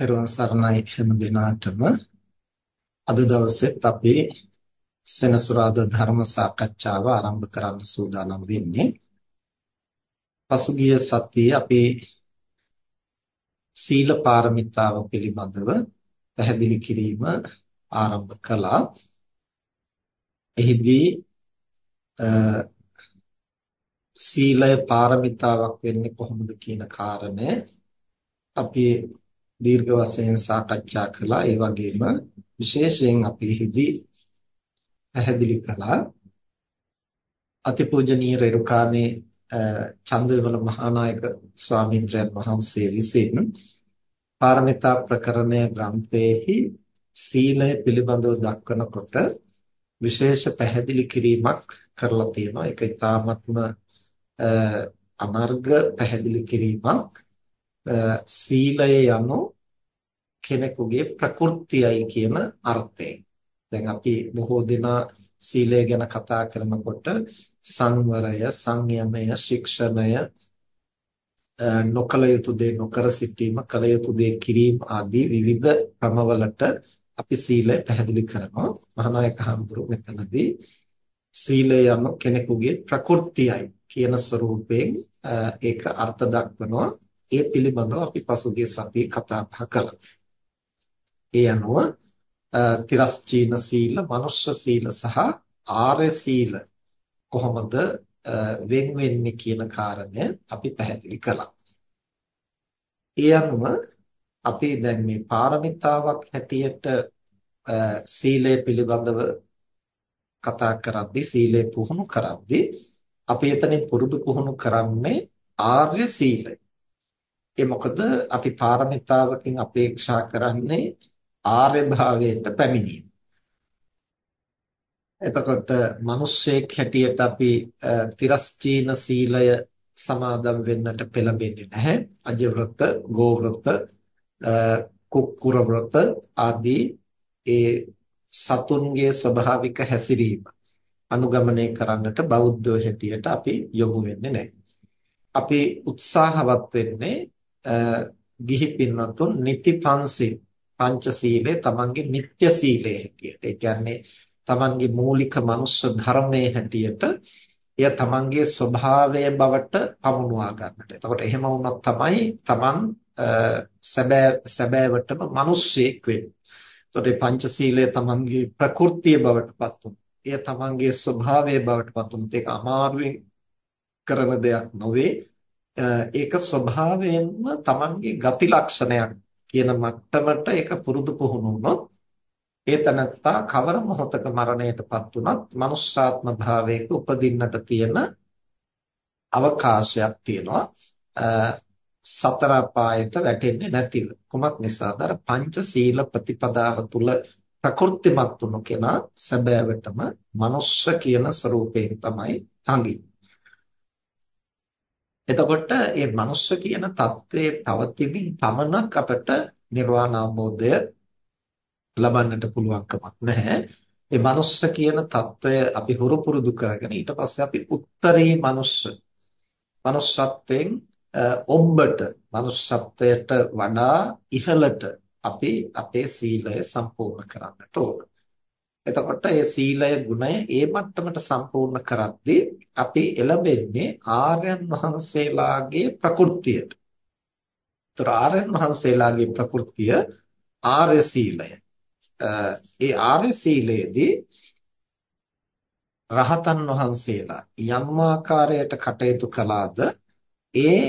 පෙරවන් සරණයි හැම දිනාටම අද දවසෙත් අපි සෙනසුරාදා ධර්ම සාකච්ඡාව ආරම්භ කරන්න සූදානම් වෙන්නේ. පසුගිය සතියේ අපි සීල පාරමිතාව පිළිබඳව පැහැදිලි කිරීම ආරම්භ කළා. එහිදී සීලය පාරමිතාවක් වෙන්නේ කොහොමද කියන කාරණය අපි දීර්ඝ වශයෙන් සාකච්ඡා කළා. ඒ වගේම විශේෂයෙන් අපි හිදී පැහැදිලි කළා අතිපූජනීය රේරුකාණේ චන්දවිමල මහානායක ස්වාමීන්ද්‍රයන් වහන්සේ විසින් පාරමිතා ප්‍රකරණය ග්‍රන්ථයේහි සීලය පිළිබඳව දක්වනකොට විශේෂ පැහැදිලි කිරීමක් කරලා තියෙනවා. ඒක ඊ타ත්ම අනර්ග පැහැදිලි කිරීමක්. සීලය යනු කෙනෙකුගේ ප්‍රകൃතියයි කියන අර්ථයෙන්. දැන් අපි බොහෝ දෙනා සීලය ගැන කතා කරනකොට සංවරය, සංයමය, ශික්ෂණය නොකල යුතු දේ නොකර සිටීම, කල යුතු දේ කිරීම ආදී විවිධ ක්‍රමවලට අපි සීලය පැහැදිලි කරනවා. මහානායක හඳුරු මෙතනදී සීලය යනු කෙනෙකුගේ ප්‍රകൃතියයි කියන ස්වરૂපයෙන් ඒක අර්ථ දක්වනවා. ඒ පිළිබඳව අපි පසුගිය සතියේ කතා බහ කළා. ඒ අනුව තිරස්චීන සීල, මනුෂ්‍ය සීල සහ ආර්ය සීල කොහොමද වෙන් වෙන්නේ කියන කාරණය අපි පැහැදිලි කළා. ඒ අනුව අපි දැන් මේ පාරමිතාවක් හැටියට සීලය පිළිබඳව කතා කරද්දී සීලය පුහුණු කරද්දී අපි එතනින් පුරුදු පුහුණු කරන්නේ ආර්ය සීලය. ඒ මොකද අපි පාරමිතාවකින් අපේක්ෂා කරන්නේ ආර්ය භාවයට පැමිණීම. එතකොට මිනිස්සෙක් හැටියට අපි තිරස්චීන සීලය සමාදම් වෙන්නට පෙළඹෙන්නේ නැහැ. අජ වෘත, ගෝ වෘත, කුක්කුර වෘත ආදී ඒ සතුන්ගේ ස්වභාවික හැසිරීම අනුගමනය කරන්නට බෞද්ධ හැටියට අපි යොමු වෙන්නේ නැහැ. අපි උත්සාහවත් වෙන්නේ ගිහි පින්වත්තුන් නිති පන්සිල් පංචශීලය තමන්ගේ නිත්‍ය සීලය හැටියට. ඒ කියන්නේ තමන්ගේ මූලික මනුෂ්‍ය ධර්මයේ හැටියට එය තමන්ගේ ස්වභාවය බවට පමුණුවා ගන්නට. එතකොට එහෙම වුණොත් තමයි තමන් සැබෑ සැබෑවටම මිනිස්සෙක් වෙන්නේ. එතකොට මේ පංචශීලය තමන්ගේ ප්‍රകൃතිය බවට පත් වුණා. එය තමන්ගේ ස්වභාවය බවට පත් වුණොත් ඒක අමාරුවෙන් කරන දෙයක් නොවේ. ඒක ස්වභාවයෙන්ම Tamanගේ ගති ලක්ෂණයක් කියන මට්ටමට ඒක පුරුදු පුහුණු වුණොත් ඒ තනත්තා කවර මොහොතක මරණයටපත් වුණත් මනුෂ්‍යාත්ම භාවයක උපදින්නට තියෙන අවකාශයක් තියෙනවා. සතර පායට වැටෙන්නේ නැතිව. කුමක් නිසාද? අර පංච සීල ප්‍රතිපදාව තුල ප්‍රකෘතිමත් වුණු කෙනා සැබෑවටම මනුෂ්‍ය කියන ස්වરૂපයෙන් තමයි හංගින්නේ එතකොට මේ මනුස්ස කියන தත්ත්වයේ පවතිමින් පමණක් අපට නිර්වාණ අවබෝධය ලබන්නට පුළුවන්කමක් නැහැ. මේ මනුස්ස කියන தත්ත්වය අපි හුරු පුරුදු කරගෙන ඊට පස්සේ අපි උත්තරී මනුස්ස මනුස්සත්වයෙන් ඔබ්බට මනුස්සත්වයට වඩා ඉහළට අපි අපේ සීලය සම්පූර්ණ කරන්නට ඕන. එතකොට මේ සීලය ගුණය ඒ මට්ටමට සම්පූර්ණ කරද්දී අපි එළඹෙන්නේ ආර්යයන් වහන්සේලාගේ ප්‍රകൃතියට. ඒතර ආර්යයන් වහන්සේලාගේ ප්‍රകൃතිය ආර්ය සීලය. ඒ ආර්ය සීලයේදී රහතන් වහන්සේලා යම් ආකාරයට කටයුතු කළාද ඒ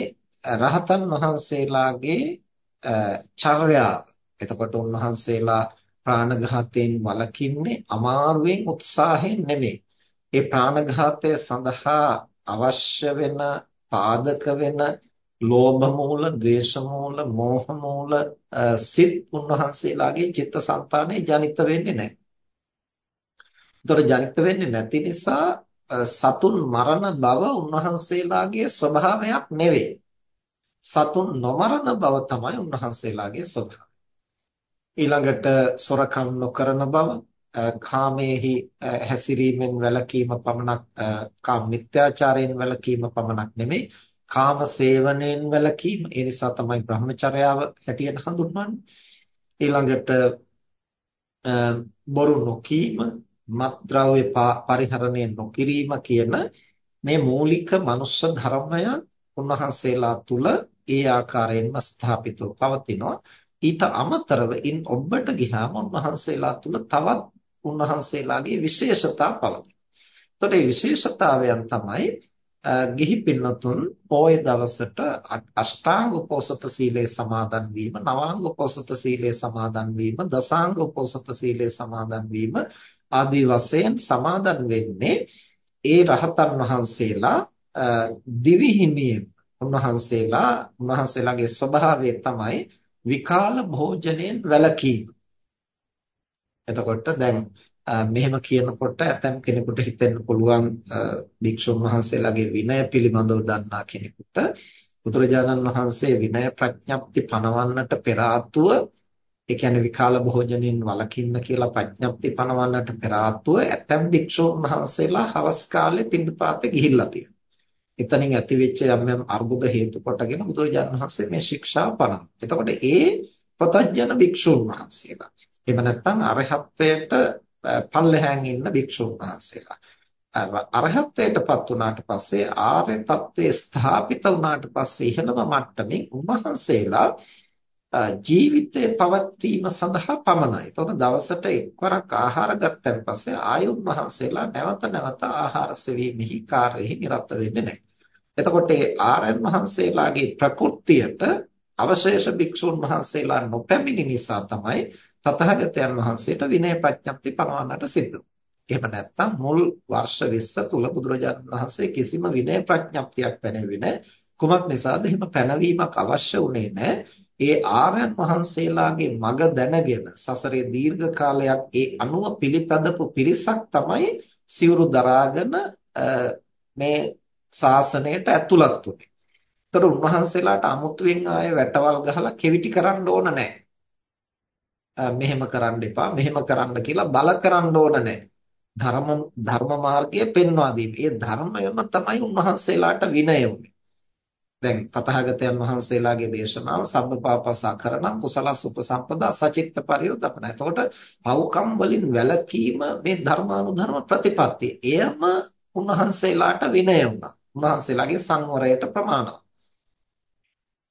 රහතන් වහන්සේලාගේ චර්යාව එතකොට උන්වහන්සේලා ප්‍රාණඝාතයෙන් වළකින්නේ අමාරුවෙන් උත්සාහයෙන් නෙමෙයි. ඒ ප්‍රාණඝාතය සඳහා අවශ්‍ය වෙන පාදක වෙන ලෝභ මූල, ද්වේෂ මූල, මෝහ මූල සිත් උන්වහන්සේලාගේ චිත්තසංතානයේ ජනිත වෙන්නේ නැහැ. ඒතර ජනිත වෙන්නේ නැති නිසා සතුන් මරණ බව උන්වහන්සේලාගේ ස්වභාවයක් නෙවෙයි. සතුන් නොමරන බව තමයි උන්වහන්සේලාගේ ස්වභාවය. ඊළඟට සොරකම් නොකරන බව කාමයේහි හැසිරීමෙන් වැළකීම පමණක් කාම මිත්‍යාචාරයෙන් වැළකීම පමණක් නෙමෙයි කාම සේවනයෙන් වැළකීම. ඒ නිසා තමයි බ්‍රහ්මචර්යාව හැටියට හඳුන්වන්නේ. ඊළඟට බොරු නොකීම මත්ද්‍රව්‍ය පරිහරණය නොකිරීම කියන මේ මූලික මනුෂ්‍ය ධර්මයන් උන්වහන්සේලා තුල ඒ ආකාරයෙන්ම ස්ථාපිතව පවතිනවා. ඊට අමතරව ඉන් ඔබට ගියාම උන්වහන්සේලා තුල තවත් උන්වහන්සේලාගේ විශේෂතා පවතිනවා. එතකොට මේ විශේෂතාවයන් තමයි ගිහි පින්නතුන් පොය දවසට අෂ්ටාංග උපෝසත සීලේ සමාදන් වීම නවාංග උපෝසත සීලේ සමාදන් වීම දසාංග උපෝසත සීලේ සමාදන් වීම ආදී වශයෙන් සමාදන් වෙන්නේ ඒ රහතන් වහන්සේලා දිවිහිමියෙන් උන්වහන්සේලා උන්වහන්සේලාගේ ස්වභාවය තමයි විකාල භෝජනයෙන් වැළකීම. එතකොට දැන් මෙහෙම කියනකොට ඇතම් කෙනෙකුට හිතෙන්න පුළුවන් භික්ෂුන් වහන්සේලාගේ විනය පිළිබඳව දන්නා කෙනෙකුට බුදුරජාණන් වහන්සේ විනය ප්‍රඥප්ති පනවන්නට පෙර ආතුව ඒ කියන්නේ විකාල භෝජනෙන් වළකින්න කියලා ප්‍රඥප්ති පනවන්නට පෙර ආතුව ඇතම් භික්ෂුන් වහන්සේලා හවස් කාලේ පින්ඩපාතේ ගිහිල්ලා තියෙනවා. එතනින් ඇතිවෙච්ච යම් යම් අර්බුද හේතු කොටගෙන බුදුරජාණන් වහන්සේ මේ ශික්ෂා පනන. එතකොට ඒ ප්‍රතඥ භික්ෂුන් වහන්සේලා. එහෙම නැත්නම් අරහත්ත්වයට පල්ලෙහාන් ඉන්න භික්ෂුන් වහන්සේලා. අරහත්ත්වයටපත් වුණාට පස්සේ ආර්ය තත්ත්වයේ ස්ථාපිත වුණාට පස්සේ ඉහළම මට්ටමින් උන්වහන්සේලා ජීවිතේ පවත්වීම සඳහා පමණයි. එතකොට දවසට එක්වරක් ආහාර ගත්තන් පස්සේ ආයුන් වහන්සේලා නැවත නැවත ආහාර සෙවීමෙහි කාර්යෙහි නිරත වෙන්නේ නැහැ. එතකොට ඒ ආරයන් වහන්සේලාගේ ප්‍රകൃතියට අවශේෂ භික්ෂුන් වහන්සේලා නොපැමිණි නිසා තමයි තථාගතයන් වහන්සේට විනය ප්‍රඥප්ති පනවන්නට සිද්ධ එහෙම නැත්නම් මුල් වර්ෂ 20 තුල බුදුරජාණන් වහන්සේ කිසිම විනය ප්‍රඥප්තියක් පැනෙන්නේ නැහැ. කුමක් නිසාද? එහෙම පැනවීමක් අවශ්‍ය වුණේ නැහැ. ඒ ආර්යයන් වහන්සේලාගේ මඟ දැනගෙන සසරේ දීර්ඝ කාලයක් ඒ අනුව පිළිපදපු පිරිසක් තමයි සිවුරු දරාගෙන මේ ශාසනයට ඇතුළත් වුනේ. ඒතර උන්වහන්සේලාට අමුතුවෙන් ආයේ වැටවල් ගහලා කෙවිටි කරන්න ඕන නැහැ. මෙහෙම කරන්න එපා, මෙහෙම කරන්න කියලා බල කරන්න ඕන නැහැ. ධර්ම ධර්ම මාර්ගය පෙන්වා දීම. ඒ ධර්මයම තමයි උන්වහන්සේලාට විනය උනේ. දැන් තථාගතයන් වහන්සේලාගේ දේශනාව සම්බපාපසා කරන කුසලස් උපසම්පදා සචිත්ත පරියෝදපන. එතකොට පව්කම් වලින් වැළකීම මේ ධර්මානුධර්ම ප්‍රතිපත්තිය. එයම උන්වහන්සේලාට විනය වුණා. උන්වහන්සේලාගේ සංවරයට ප්‍රමාණවත්.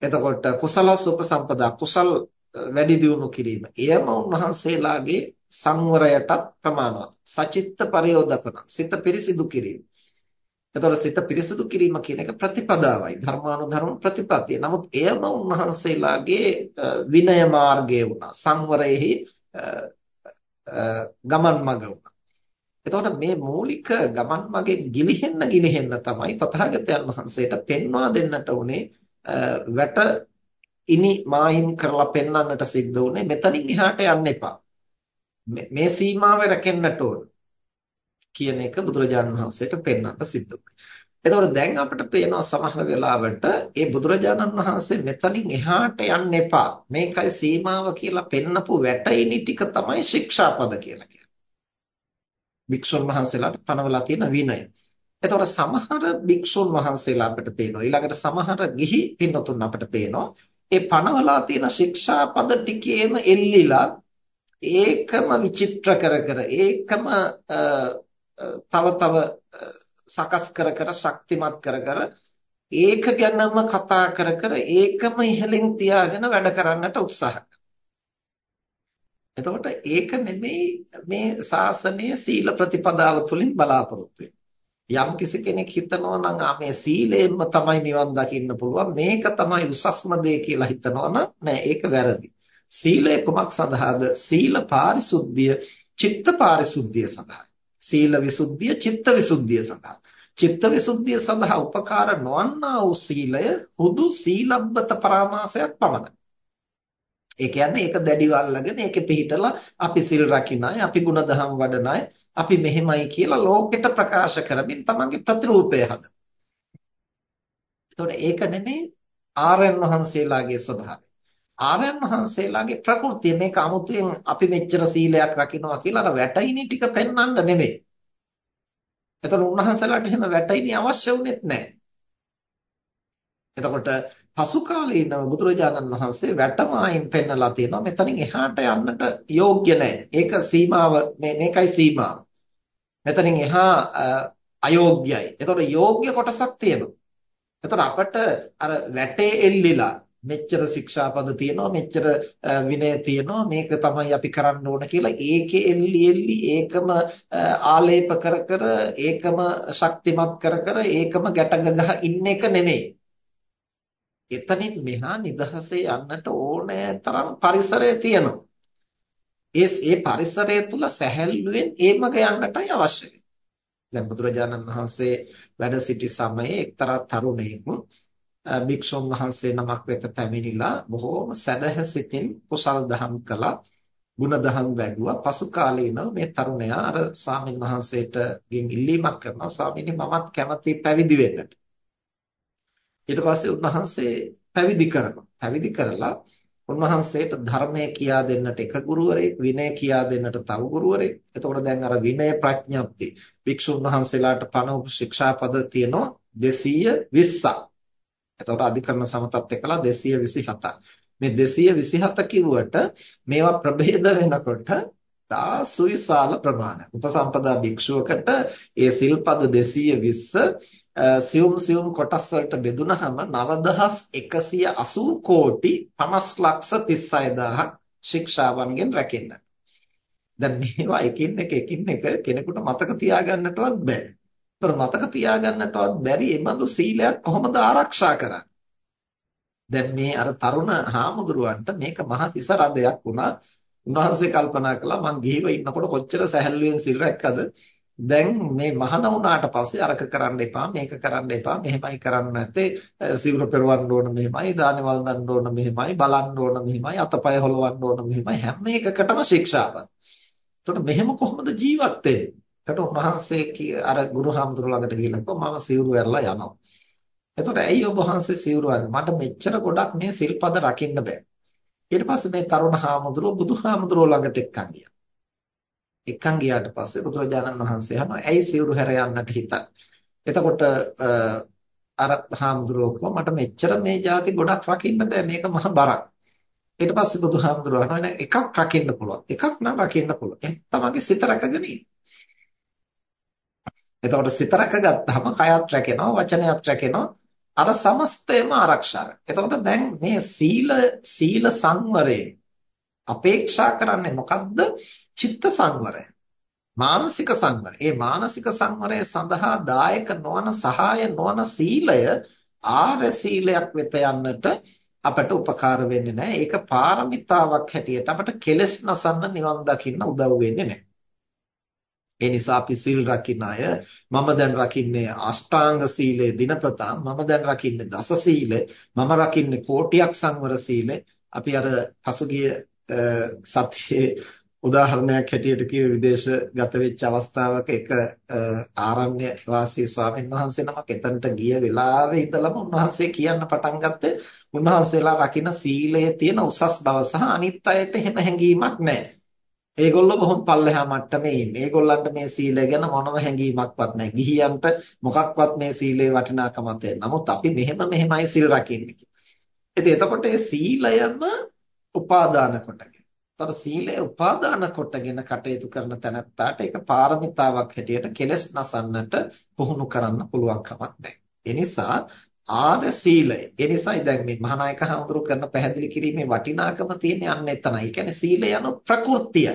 එතකොට කුසලස් උපසම්පදා කුසල් වැඩි දියුණු කිරීම. එයම උන්වහන්සේලාගේ සංවරයටත් ප්‍රමාණවත්. සචිත්ත පරියෝදපන. සිත පිරිසිදු කිරීම. එතකොට සිත පිරිසුදු කිරීම කියන එක ප්‍රතිපදාවයි ධර්මානුධර්ම ප්‍රතිපත්තිය. නමුත් එයම උන්වහන්සේලාගේ විනය මාර්ගය වුණා. සංවරයෙහි ගමන් මඟ වුණා. එතකොට මේ මූලික ගමන් මගෙන් ගිලිහෙන්න ගිලිහෙන්න තමයි තථාගතයන් වහන්සේට පෙන්වා දෙන්නට උනේ වැට ඉනි මායිම් කරලා පෙන්වන්නට සිද්ධ වුනේ මෙතනින් එහාට යන්න එපා. මේ සීමාව රැකෙන්නට ඕන. කියන එක බුදුරජාණන් වහන්සේට පෙන්වන්න සිද්ධ වුණා. එතකොට දැන් අපිට පේනවා සමහර වෙලාවට ඒ බුදුරජාණන් වහන්සේ මෙතනින් එහාට යන්න එපා. මේකයි සීමාව කියලා පෙන්නපු වැටයිනි ටික තමයි ශික්ෂාපද කියලා කියන්නේ. භික්ෂුන් වහන්සේලාට පනවලා තියෙන විනය. එතකොට සමහර භික්ෂුන් වහන්සේලා අපිට පේනවා. ඊළඟට සමහර ගිහි පින්නතුන් අපිට පේනවා. ඒ පනවලා තියෙන ශික්ෂාපද ටිකේම එල්ලිලා ඒකම විචිත්‍ර කර කර ඒකම තව තව සකස් කර කර ශක්තිමත් කර කර ඒක ගැනම කතා කර කර ඒකම ඉහළින් තියාගෙන වැඩ කරන්නට උත්සාහ එතකොට ඒක නෙමෙයි මේ ශාසනයේ සීල ප්‍රතිපදාව තුලින් බලාපොරොත්තු යම් කිසි කෙනෙක් හිතනවා නම් ආ මේ සීලයෙන්ම තමයි නිවන් දකින්න පුළුවන් මේක තමයි උසස්ම දේ කියලා හිතනවා නම් නෑ ඒක වැරදි. සීලය කුමක් සඳහාද? සීල පාරිශුද්ධිය, චිත්ත පාරිශුද්ධිය සඳහායි. සීල විසුද්ධිය, චිත්ත විසුද්ධිය සඳහා. චිත්ත විසුද්ධිය සඳහා උපකාර නොවන්නා වූ සීලය හුදු සීලබ්බත පරාමාසයක් පමණයි. ඒ කියන්නේ ඒක දැඩිව අල්ලගෙන ඒකේ පිහිටලා අපි සිල් රකින අය, අපි ಗುಣධම් වඩන අය, අපි මෙහෙමයි කියලා ලෝකෙට ප්‍රකාශ කරමින් තමන්ගේ ප්‍රතිරූපය හදන. එතකොට ඒක නෙමේ ආර්යයන් වහන්සේලාගේ ස්වභාවය. ආර්යයන් වහන්සේලාගේ ප්‍රകൃතිය මේක 아무තෙන් අපි මෙච්චර සීලයක් රකින්නවා කියලා අර වැටයිනි ටික පෙන්වන්න නෙමෙයි. එතකොට උන්වහන්සේලාට එහෙම වැටයිනි අවශ්‍ය වුණෙත් නැහැ. එතකොට පසු කාලීනව බුදුරජාණන් වහන්සේ වැටමායින් පෙන්නලා තියෙනවා මෙතනින් එහාට යන්නට යෝග්‍ය නැහැ. ඒක සීමාව මේකයි සීමාව. මෙතනින් එහා අයෝග්‍යයි. එතකොට යෝග්‍ය කොටසක් තියෙනවා. එතකොට අපට අර වැටේ එල්ලිලා මෙච්චර ශික්ෂාපද තියෙනවා මෙච්චර විනය තියෙනවා මේක තමයි අපි කරන්න ඕන කියලා ඒකේ එල්ලි එල්ලි ඒකම ආලේප කර කර ඒකම ශක්තිමත් කර කර ඒකම ගැට ගහ ඉන්න එක නෙමෙයි. එතනින් මෙහා නිදහසේ යන්නට ඕනෑ තරම් පරිසරය තියෙනවා. ඒ ඒ පරිසරය තුල සැහැල්ලුවෙන් ඒ මග යන්නටයි අවශ්‍ය. දැන් බුදුරජාණන් වහන්සේ වැඩ සිටි සමයේ එක්තරා තරුණයෙක් භික්ෂුන් වහන්සේ නමක් වෙත පැමිණිලා බොහෝම සැදැහැසිතින් කුසල් දහම් කළා. ගුණ දහම් වැඩුවා. පසු කාලීනව මේ තරුණයා අර ස්වාමින් වහන්සේට ගෙන් ඉල්ලීමක් කරනවා. ස්වාමීනි මමත් කැමති පැවිදි වෙන්නට. ඊට පස්සේ උන්වහන්සේ පැවිදි කරනවා පැවිදි කරලා උන්වහන්සේට ධර්මය කියා දෙන්නට එක ගුරුවරයෙක් විනය කියා දෙන්නට තව ගුරුවරයෙක් එතකොට දැන් අර විනය ප්‍රඥප්ති භික්ෂුන් වහන්සේලාට පණ ශික්ෂාපද තියෙනවා 220ක් එතකොට අධිකරණ සමතත් එක්කලා 227ක්. මේ 227 කිව්වට මේවා ප්‍රභේද වෙනකොට තා සුවිශාල ප්‍රමාණයක්. උපසම්පදා භික්ෂුවකට ඒ සිල්පද 220 සියුම් සියුම් කොටස් වලට බෙදුනහම 9180 කෝටි 50 ලක්ෂ 36000ක් ශික්ෂාවන්ගෙන් රැකෙන්න. දැන් මේවා එකින් එක එකින් එක කෙනෙකුට මතක තියාගන්නටවත් බෑ. ඒතර මතක තියාගන්නටවත් බැරි එබඳු සීලයක් කොහොමද ආරක්ෂා කරන්නේ? දැන් මේ අර තරුණ හාමුදුරුවන්ට මේක මහ හිස රදයක් වුණා. උන්වහන්සේ කල්පනා කළා මං ගිහිව ඉන්නකොට කොච්චර සැහැල්ලුවෙන් සිල් රැක්කද? දැන් මේ මහාන වුණාට පස්සේ අරක කරන්න එපා මේක කරන්න එපා මෙහෙමයි කරන්න නැත්තේ සිවුර පෙරවන්න ඕන මෙහෙමයි දාන වළඳන්න ඕන මෙහෙමයි බලන්න ඕන මෙහෙමයි අතපය හොලවන්න ඕන මෙහෙමයි හැම එකකටම ශික්ෂාවක්. එතකොට මෙහෙම කොහොමද ජීවත් වෙන්නේ? එතකොට උන්වහන්සේ අර ගුරු හාමුදුරුවෝ ළඟට ගිහිල්ලා කිව්වා මම සිවුරු ඇරලා යනවා. එතකොට ඇයි ඔබ වහන්සේ සිවුරු අරන්නේ? මට මෙච්චර ගොඩක් මේ සිල්පද රකින්න බෑ. ඊට පස්සේ මේ තරුණ හාමුදුරුවෝ බුදු හාමුදුරුවෝ ළඟට එක්කන් ගියා. එක්කන් ගියාට පස්සේ බුදුරජාණන් වහන්සේ අහනවා ඇයි සිවුරු හැර යන්නට හිතන්නේ? එතකොට අර හාමුදුරුවෝ මට මෙච්චර මේ જાති ගොඩක් රකින්න බෑ මේක මහ බරක්. ඊට පස්සේ බුදුහාමුදුරුවෝ අහනවා එකක් රකින්න පුළුවන්. එකක් නම් රකින්න පුළුවන්. එහෙනම් තමන්ගේ සිත රැකගෙන ඉන්න. එතකොට සිත රැකගත්තාම කයත් රැකෙනවා වචනයත් රැකෙනවා අර සමස්තයම ආරක්ෂා එතකොට දැන් මේ සීල සීල සංවරය අපේක්ෂා කරන්නේ මොකද්ද? චිත්ත සංවරය. මානසික සංවරය. ඒ මානසික සංවරය සඳහා දායක නොවන සහාය නොවන සීලය ආර්ය සීලයක් වෙත යන්නට අපට උපකාර වෙන්නේ නැහැ. ඒක පාරමිතාවක් හැටියට අපට කෙලස් නසන්න නිවන් දකින්න උදව් වෙන්නේ නැහැ. ඒ නිසා අපි සිල් රකින්න අය මම දැන් රකින්නේ අෂ්ටාංග සීලය දිනපතා මම දැන් රකින්නේ දස සීලය මම රකින්නේ කෝටියක් සංවර සීලය අපි අර පසුගිය සතියේ උදාහරණයක් හැටියට කිව්ව විදේශගත වෙච්ච අවස්ථාවක එක ආරණ්‍ය වාසී ස්වාමීන් වහන්සේ නමක් එතනට ගිය වෙලාවේ ඉඳලම උන්වහන්සේ කියන්න පටන් ගත්තේ උන්වහන්සේලා රකින්න සීලයේ තියෙන උසස් බව සහ අනිත් අයට එහෙම හැඟීමක් නැහැ ඒගොල්ලෝ බොහොම පල්ලෙහා මට්ටමේ ඉන්නේ. ඒගොල්ලන්ට මේ සීලය ගැන මොනම හැඟීමක්වත් නැහැ. ගිහියන්ට මොකක්වත් මේ සීලේ වටිනාකමක් නැහැ. නමුත් අපි මෙහෙම මෙහෙමයි සීල් රකින්නේ. ඉතින් එතකොට මේ සීලයම උපාදාන කොටගෙන. ତර සීලය උපාදාන කොටගෙන කටයුතු කරන තැනත්තාට ඒක පාරමිතාවක් හැටියට කෙලස් නසන්නට පුහුණු කරන්න පුළුවන් කමක් නැහැ. ඒ නිසා ආර්ය සීලය. ඒ නිසායි දැන් මේ මහානායක හඳුරු කරන පැහැදිලි කිරීමේ වටිනාකම තියෙන්නේ අන්න එතනයි. ඒ කියන්නේ සීලය යන ප්‍රകൃතියයි.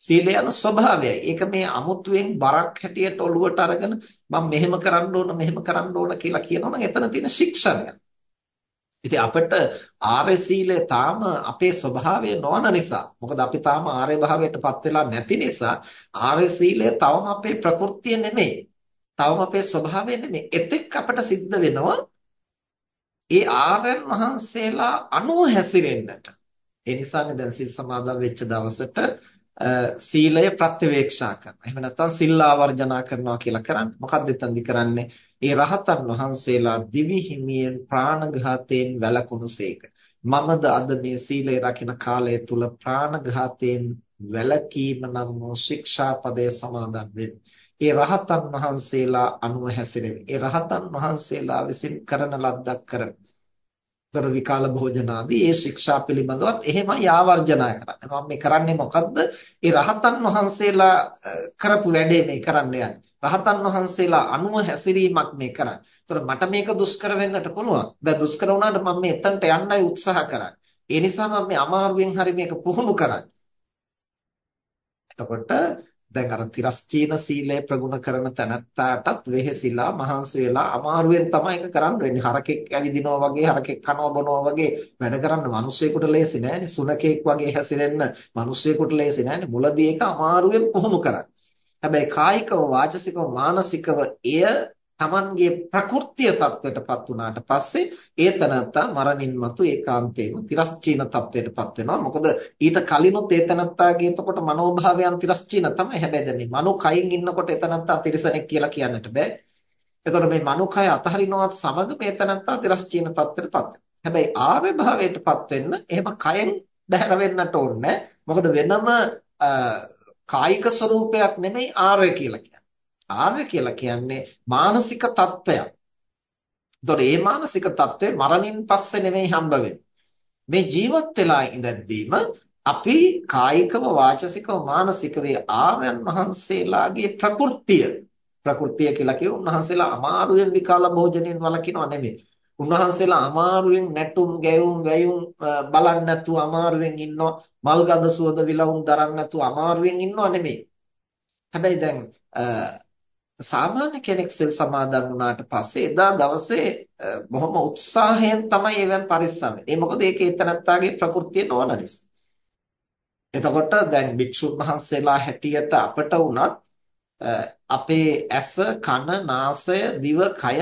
සීලය යන ස්වභාවයයි. ඒක මේ අමුතුවෙන් බරක් හැටියට ඔලුවට අරගෙන මම මෙහෙම කරන්න ඕන මෙහෙම කරන්න ඕන කියලා කියනවනම් එතන තියෙන ශික්ෂණය. ඉතින් අපිට ආර්ය සීලය තාම අපේ ස්වභාවය නොවන නිසා මොකද අපි තාම ආර්ය භාවයටපත් වෙලා නැති නිසා ආර්ය සීලය තවම අපේ ප්‍රകൃතිය නෙමෙයි. තවම අපේ ස්වභාවය නෙමෙයි. එතෙක් අපට සිද්ධ වෙනවා ඒ ආර්යයන් වහන්සේලා අනුව හැසිරෙන්නට. ඒ නිසානේ දැන් සිල් සමාදන් වෙච්ච දවසට සීලය ප්‍රත්‍යවේක්ෂා කරනවා. එහෙම නැත්නම් සිල් ආවර්ජනා කරනවා කියලා කරන්නේ. මොකක්ද එතනදි කරන්නේ? ඒ රහතන් වහන්සේලා දිවි හිමියෙන් ප්‍රාණඝාතයෙන් වැළකුණුසේක. මමද අද මේ සීලය රකින කාලය තුල ප්‍රාණඝාතයෙන් වැළකීම නම් වූ ශික්ෂාපදයේ සමාදන් වෙන්නේ. ඒ රහතන් වහන්සේලා අනුව හැසිරෙමි. ඒ රහතන් වහන්සේලා විසින් කරන ලද්දක් කරමි. තර විකාල භෝජන ආදී ඒ ශික්ෂා පිළිබඳවත් එහෙමයි ආවර්ජනා කරන්නේ. මම මේ කරන්නේ මොකද්ද? ඒ රහතන් වහන්සේලා කරපු වැඩේ මේ කරන්න යන්නේ. රහතන් වහන්සේලා අනුව හැසිරීමක් මේ කරන්නේ. ඒතර මට මේක දුෂ්කර වෙන්නට පුළුවන්. දැන් දුෂ්කර වුණාට මම මේ එතනට යන්නයි උත්සාහ කරන්නේ. ඒ නිසා මම මේ අමාරුවෙන් හරි මේක පුහුණු කරන්නේ. එතකොට දැන් අර තිරස්චීන සීලය ප්‍රගුණ කරන තැනැත්තාටත් වෙහෙසිලා මහන්සි වෙලා අමාරුවෙන් තමයි ඒක කරන්න වෙන්නේ. හරකෙක් ඇවිදිනවා වගේ හරකෙක් කනවා බොනවා වගේ වැඩ කරන්න මිනිස්සෙකුට ලේසි නෑනේ. සුනකෙක් වගේ හැසිරෙන්න මිනිස්සෙකුට ලේසි නෑනේ. මුලදී ඒක අමාරුවෙන් පුහුණු කරන්න. හැබැයි කායිකව වාචසිකව මානසිකව එය Tamanගේ ප්‍රකෘතිය தත්වයටපත් වුණාට පස්සේ ඒ තනත්තා මරණින් මතු ඒකාන්තයෙන්ම තිරස්චීන தත්වයටපත් වෙනවා. මොකද ඊට කලිනුත් ඒ තනත්තාගේ එතකොට මනෝභාවයන් තිරස්චීන තමයි. හැබැයි දැන් මේ මනෝ කයින් ඉන්නකොට ඒ තනත්තා තිරසනෙක් කියලා කියන්නට බෑ. එතකොට මේ මනෝ කය අතහරිනවත් සමග මේ තනත්තා තිරස්චීන தත්වයටපත් වෙනවා. හැබැයි ආර්ය භාවයටපත් වෙන්න එහෙම කයෙන් බැහැර වෙන්නට ඕනේ. මොකද වෙනම කායික ස්වરૂපයක් නෙමෙයි ආර්ය කියලා කියන්නේ. ආර්ය කියලා කියන්නේ මානසික තත්වයක්. එතකොට මේ මානසික තත්වය මරණින් පස්සේ නෙමෙයි හම්බ මේ ජීවත් වෙලා ඉඳද්දීම අපි කායිකව වාචසිකව මානසිකව ආර්යයන් වහන්සේලාගේ ප්‍රകൃතිය ප්‍රകൃතිය කියලා කිය උන්වහන්සේලා අමාරුවෙන් විකාල භෝජනයෙන් වළකිනව නෙමෙයි. උන්වහන්සේලා අමාරුවෙන් නැටුම් ගැයුම් වැයුම් බලන්න නැතුව අමාරුවෙන් ඉන්නවා මල් ගඳ සුවඳ විලවුන් දරන්න නැතුව අමාරුවෙන් ඉන්නව නෙමෙයි. හැබැයි දැන් සාමාන්‍ය කෙනෙක් සිල් සමාදන් වුණාට පස්සේ එදා දවසේ බොහොම උත්සාහයෙන් තමයි ඒවෙන් පරිස්සම් වෙන්නේ. ඒ මොකද ඒක ඒතනත්තාගේ ප්‍රകൃතිය නොවන නිසා. එතකොට දැන් භික්ෂුන් වහන්සේලා හැටියට අපට වුණත් අපේ ඇස, කන, නාසය, දිව, කය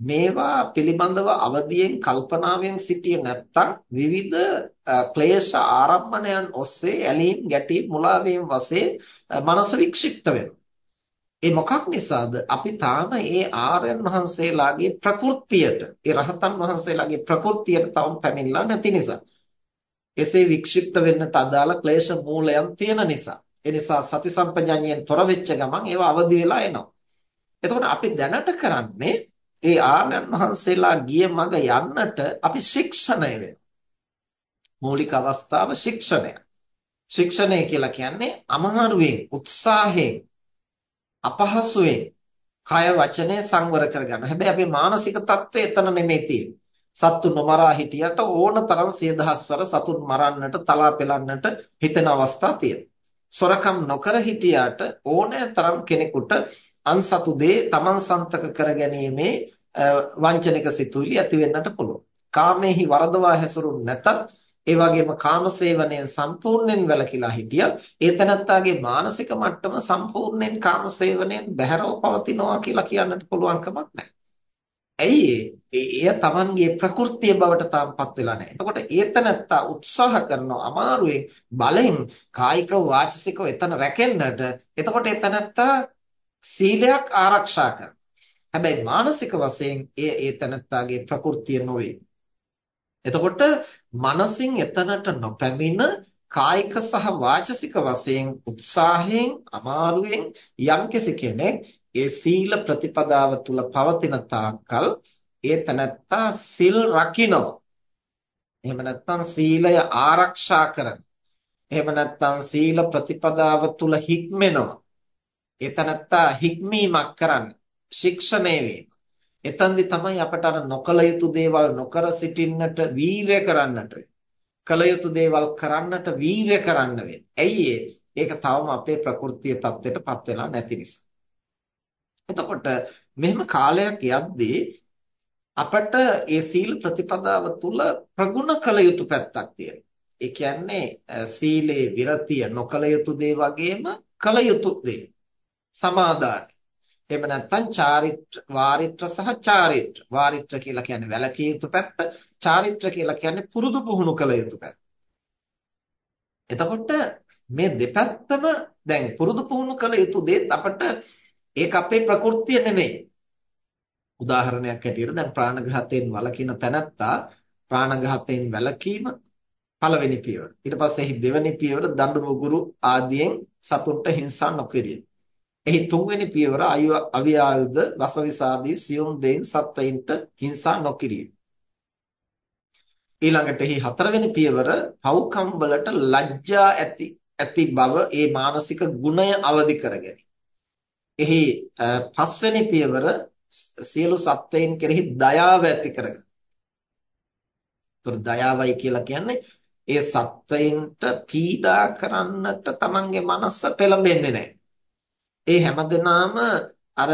මේවා පිළිබඳව අවදියෙන් කල්පනාවෙන් සිටියේ නැත්තම් විවිධ ක්ලේශ ආරම්මණයන් ඔස්සේ ඇලීම් ගැටීම් මුලාවීම් වශයෙන් මනස වික්ෂිප්ත වෙනවා. ඒ මොකක් නිසාද? අපි තාම ඒ ආර්යයන් වහන්සේලාගේ ප්‍රകൃතියට, ඒ රහතන් වහන්සේලාගේ ප්‍රകൃතියට තවම පැමිණලා නැති නිසා. එසේ වික්ෂිප්ත වෙන්නට අදාළ ක්ලේශ මූලයන් තියෙන නිසා. ඒ නිසා සති සම්පජඤ්ඤයෙන් තොර වෙච්ච ගමන් ඒවා අවදි වෙලා එනවා. එතකොට අපි දැනට කරන්නේ ඒ ආර්යයන් වහන්සේලා ගිය මඟ යන්නට අපි ශික්ෂණය වෙනවා. මූලික අවස්ථාව ශික්ෂණය. ශික්ෂණය කියලා කියන්නේ අමාරුවෙන් උත්සාහයෙන් අපහසුයෙන් කය වචනය සංවර කරගන්න. හැබැයි අපේ මානසික தත්ත්වය එතන නෙමෙයි තියෙන්නේ. සත්තු නොමරා හිටියට ඕන තරම් සිය දහස්වර සතුන් මරන්නට, තලා පෙලන්නට හිතෙන අවස්ථා තියෙනවා. සොරකම් නොකර හිටියාට ඕනෑ තරම් කෙනෙකුට අන්සතු දේ තමන් සන්තක කරගැනීමේ වංචනික සිතුවිලි ඇති වෙන්නට පුළුවන්. කාමෙහි වරදවා හැසිරුනේ නැතත් ඒ වගේම කාමසේවනයෙන් සම්පූර්ණයෙන් වැළකීලා හිටියත් ඒ තනත්තාගේ මානසික මට්ටම සම්පූර්ණයෙන් කාමසේවනයෙන් බැහැරව පවතිනවා කියලා කියන්නට පුළුවන් කමක් නැහැ. ඇයි එය තමන්ගේ ප්‍රകൃතිය බවට තාමපත් වෙලා නැහැ. එතකොට ඒතනත්තා උත්සාහ කරනවා අමාරුවෙන් බලෙන් කායිකව වාචසිකව එතන රැකෙන්නට. එතකොට ඒතනත්තා සීලයක් ආරක්ෂා කරනවා. හැබැයි මානසික වශයෙන් එය ඒතනත්තාගේ ප්‍රകൃතිය නොවේ. එතකොට මනසින් එතනට නොපැමිණ කායික සහ වාචසික වශයෙන් උත්සාහයෙන් අමාරුවෙන් යම්කිසි කෙනෙක් ඒ සීල ප්‍රතිපදාව තුල පවතින තාක්කල් ඒ තනත්තා සිල් රකින්න. එහෙම නැත්නම් සීලය ආරක්ෂා කරන. එහෙම නැත්නම් සීල ප්‍රතිපදාව තුල හික්මෙනවා. ඒ තනත්තා හික්මීමක් කරන්න. ශික්ෂණය වේ. එතෙන්දි තමයි අපට අර නොකල යුතු දේවල් නොකර සිටින්නට වීරය කරන්නට කල යුතු දේවල් කරන්නට වීරය කරන්න වෙන්නේ. ඇයි ඒක තවම අපේ ප්‍රകൃතිය தත්වෙටපත් වෙලා නැති නිසා. එතකොට මෙහෙම කාලයක් යද්දී අපට ඒ සීල ප්‍රතිපදාව තුල ප්‍රගුණ කළ යුතු පැත්තක් තියෙනවා. ඒ කියන්නේ සීලේ විරතිය නොකළ යුතු දේ වගේම කළ යුතු දේ. සමාදානයි. එහෙම නැත්නම් චාරිත්‍ර වාරිත්‍ර සහ චාරිත්‍ර. වාරිත්‍ර කියලා කියන්නේ වැලකී යුතු පැත්ත චාරිත්‍ර කියලා කියන්නේ පුරුදු පුහුණු කළ යුතු පැත්ත. එතකොට මේ දෙපැත්තම දැන් පුරුදු පුහුණු කළ යුතු දේත් අපිට ඒක අපේ ප්‍රകൃතිය නෙමෙයි. උදාහරණයක් ඇටියට දැන් ප්‍රාණඝාතයෙන් වළකින තැනැත්තා ප්‍රාණඝාතයෙන් වැළකීම පළවෙනි පියවර. ඊට පස්සේ දෙවෙනි පියවර දඬු මුගුරු ආදියෙන් සතුන්ට හිංසා නොකිරීම. එහි තුන්වෙනි පියවර අවියායුධ වසවිසාදී සියුම් දෙයින් සත්වයින්ට හිංසා නොකිරීම. ඊළඟට එහි හතරවෙනි පියවර පව්කම් වලට ලැජ්ජා ඇති ඇති බව ඒ මානසික ගුණය අවදි කරගැනීම. එහි පස්වෙනි පියවර සියලු සත්වයන් කෙරෙහි දයාව ඇති කරගන්න. ඒතර දයාවයි කියලා කියන්නේ ඒ සත්වයින්ට පීඩා කරන්නට තමන්ගේ මනස පෙළඹෙන්නේ නැහැ. ඒ හැමදෙනාම අර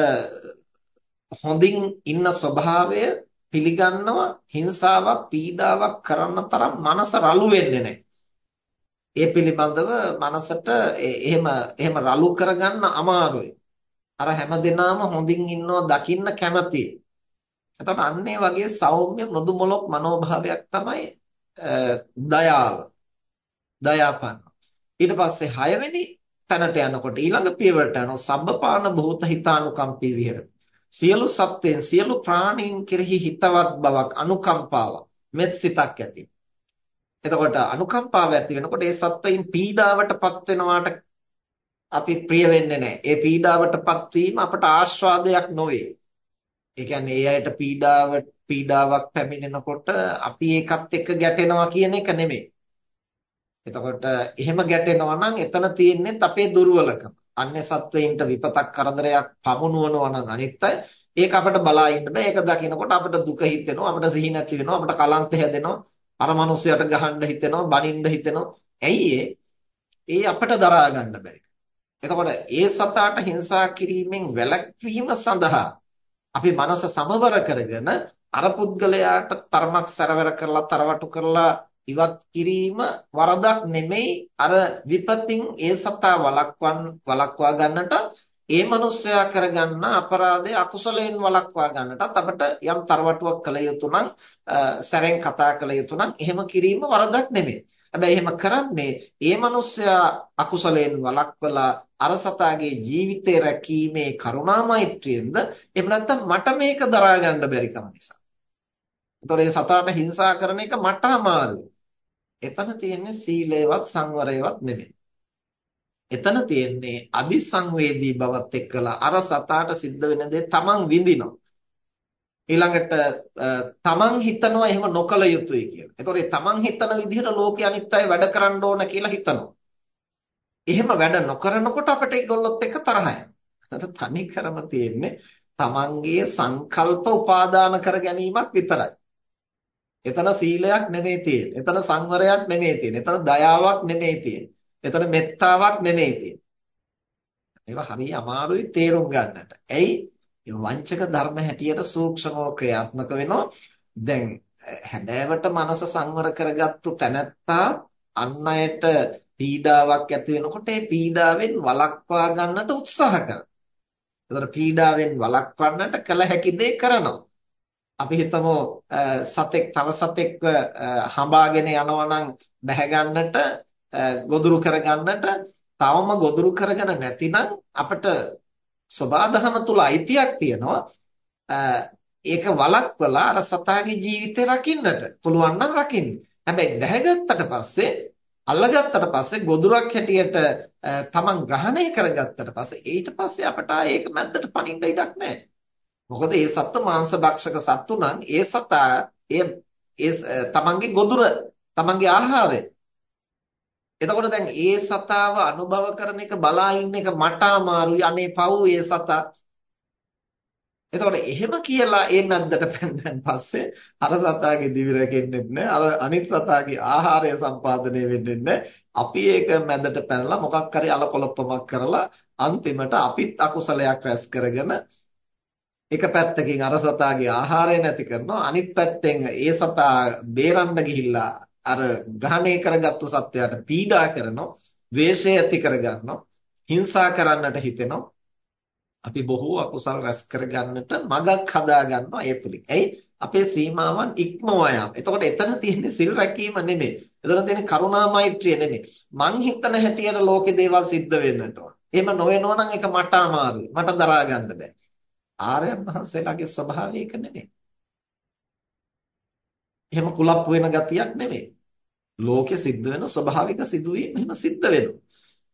හොඳින් ඉන්න ස්වභාවය පිළිගන්නවා හිංසාවක් පීඩාවක් කරන්න තරම් මනස රළු වෙන්නේ නැහැ. ඒ පිළිබඳව මනසට එහෙම එහෙම රළු කරගන්න අමාරුයි. අර හැමදෙනාම හොඳින් ඉන්නව දකින්න කැමතියි. එතකොට අන්න ඒ වගේ සෞම්‍ය මෘදු මොලොක් මනෝභාවයක් තමයි දයාව. දයාපන්න. ඊට පස්සේ හයවෙනි තැනට යනකොට ඊළඟ පියවරට යනවා සබ්බපාන භූත හිතානුකම්පී විහෙරති. සියලු සත්වයන් සියලු ප්‍රාණීන් කෙරෙහි හිතවත් බවක් අනුකම්පාවක් මෙත් සිතක් ඇති. එතකොට අනුකම්පාව ඇති වෙනකොට ඒ සත්වයින් පීඩාවටපත් වෙනවාට අපි ප්‍රිය වෙන්නේ නැහැ. ඒ පීඩාවටපත් වීම අපට ආස්වාදයක් නොවේ. ඒ කියන්නේ ඒ අයට පීඩාව පීඩාවක් පැමිණෙනකොට අපි ඒකත් එක්ක ගැටෙනවා කියන එක නෙමෙයි. එතකොට එහෙම ගැටෙනවා නම් එතන තියෙන්නේ අපේ දුර්වලකම. අන්‍ය සත්වයින්ට විපතක් කරදරයක් පමුණුවනවා නම් අනිත් අය ඒක අපිට බලා ඉන්න බෑ. ඒක දකිනකොට අපිට දුක හිතෙනවා, අපිට සිහි නැති වෙනවා, අපිට කලන්ත හැදෙනවා. අර මිනිස්සයාට ගහන්න හිතෙනවා, බනින්න හිතෙනවා. ඇයි ඒ අපිට දරා ගන්න බැරි. එතකොට ඒ සතාට හිංසා කිරීමෙන් වැළැක්වීම සඳහා අපි මනස සමවර කරගෙන අර පුද්ගලයාට තරමක් සැරවැර කරලා තරවටු කරලා ඉවත් කිරීම වරදක් නෙමෙයි අර විපතින් ඒ සතා වළක්වන් වළක්වා ගන්නට ඒ මනුස්සයා කරගන්න අපරාධය අකුසලයෙන් වළක්වා ගන්නටත් අපිට යම් තරවටුවක් කළ යුතු නම් සැරෙන් කතා කළ යුතු නම් එහෙම කිරීම වරදක් නෙමෙයි. හැබැයි එහෙම කරන්නේ ඒ මනුස්සයා අකුසලයෙන් වළක්වලා අර සතාගේ ජීවිතය රැකීමේ කරුණා මෛත්‍රියෙන්ද එහෙම නැත්නම් මට මේක දරා ගන්න බැරි කම නිසා. ඒතොර ඒ සතාට හිංසා කරන එක මට අමාරුයි. එතන තියෙන්නේ සීලේවත් සංවරේවත් නෙමෙයි. එතන තියෙන්නේ අදිසංවේදී බවත් එක්කලා අර සතාට සිද්ධ වෙන දේ තමන් විඳිනවා. ඊළඟට තමන් හිතනවා එහෙම නොකළ යුතුයි කියලා. ඒතකොට තමන් හිතන විදිහට ලෝකේ අනිත් අය වැඩ කරන්න ඕන කියලා හිතනවා. එහෙම වැඩ නොකරනකොට අපිට ඒගොල්ලොත් එක්ක තරහ යනවා. තනි කරම තියෙන්නේ තමන්ගේ සංකල්ප උපාදාන කර ගැනීමක් විතරයි. එතන සීලයක් නෙමෙයි තියෙන්නේ. එතන සංවරයක් නෙමෙයි තියෙන්නේ. එතන දයාවක් නෙමෙයි තියෙන්නේ. එතන මෙත්තාවක් නෙමෙයි තියෙන්නේ. ඒවා හරිය අමාරුයි තේරුම් ගන්නට. ඇයි? වංචක ධර්ම හැටියට සූක්ෂමව ක්‍රියාත්මක වෙනවා. දැන් හැබෑවට මනස සංවර කරගත්තු තැනැත්තා අන් අයට පීඩාවක් ඇති වෙනකොට ඒ පීඩාවෙන් වළක්වා ගන්නට උත්සාහ කරනවා. ඒතර පීඩාවෙන් වළක්වන්නට කල හැකි දේ කරනවා. අපි හිතමු සතෙක් තව සතෙක්ව හඹාගෙන යනවා නම් බැහැ ගන්නට ගොදුරු කරගන්නට තවම ගොදුරු කරගෙන නැතිනම් අපිට සබාධම තුල අයිතියක් තියෙනවා ඒක වළක්වලා අර සතාගේ ජීවිතය රකින්නට පුළුවන් නම් රකින්න. හැබැයි බැහැගත්තට පස්සේ අල්ලගත්තට පස්සේ ගොදුරක් හැටියට තමන් ග්‍රහණය කරගත්තට පස්සේ ඊට පස්සේ අපට ඒක මැද්දට පනින්න ඉඩක් නැහැ. මොකද ඒ සත්තු මාංශ භක්ෂක සත්තු නම් ඒ සතා ඒ ඒ තමන්ගේ ගොදුර තමන්ගේ ආහාරය. එතකොට දැන් ඒ සතාව අනුභව කරන එක බලා ඉන්න එක මට අමාරුයි අනේ පව් ඒ සතා. එතකොට එහෙම කියලා ඒ මැද්දට පැනනන් පස්සේ අර සතාගේ දිවි රැකෙන්නේ නැහැ අර අනිත් සතාගේ ආහාරය සම්පාදනය වෙන්නේ නැහැ අපි ඒක මැදට පැනලා මොකක් හරි අලකොලප්පමක් කරලා අන්තිමට අපිත් අකුසලයක් රැස් කරගෙන එක පැත්තකින් අර සතාගේ ආහාරය නැති කරනවා අනිත් පැත්තෙන් ඒ සතා බේරන්න ගිහිල්ලා අර ග්‍රහණය කරගත්තු සත්වයාට පීඩා කරනවා ද්වේෂය ඇති කරගන්නවා හිංසා කරන්නට හිතෙනවා අපි බොහෝ අකුසල් රැස් කරගන්නට මගක් හදා ගන්නවා ඒ තුලින්. එයි අපේ සීමාවන් ඉක්මවා යාම. එතකොට එතන තියෙන්නේ සිල් රැකීම නෙමෙයි. එතන තියෙන්නේ කරුණා මෛත්‍රිය නෙමෙයි. මං හිතන හැටියට ලෝකේ දේවල් සිද්ධ වෙන්නට ඕන. එහෙම නොවෙනවා නම් ඒක මට අමාරුයි. මට දරා ගන්න බෑ. ආර්යයන් වහන්සේලාගේ ස්වභාවය ඒක නෙමෙයි. එහෙම කුලප්පු වෙන ගතියක් නෙමෙයි. ලෝකෙ සිද්ධ වෙන ස්වභාවික සිදුවීම් එහෙම සිද්ධ වෙනවා.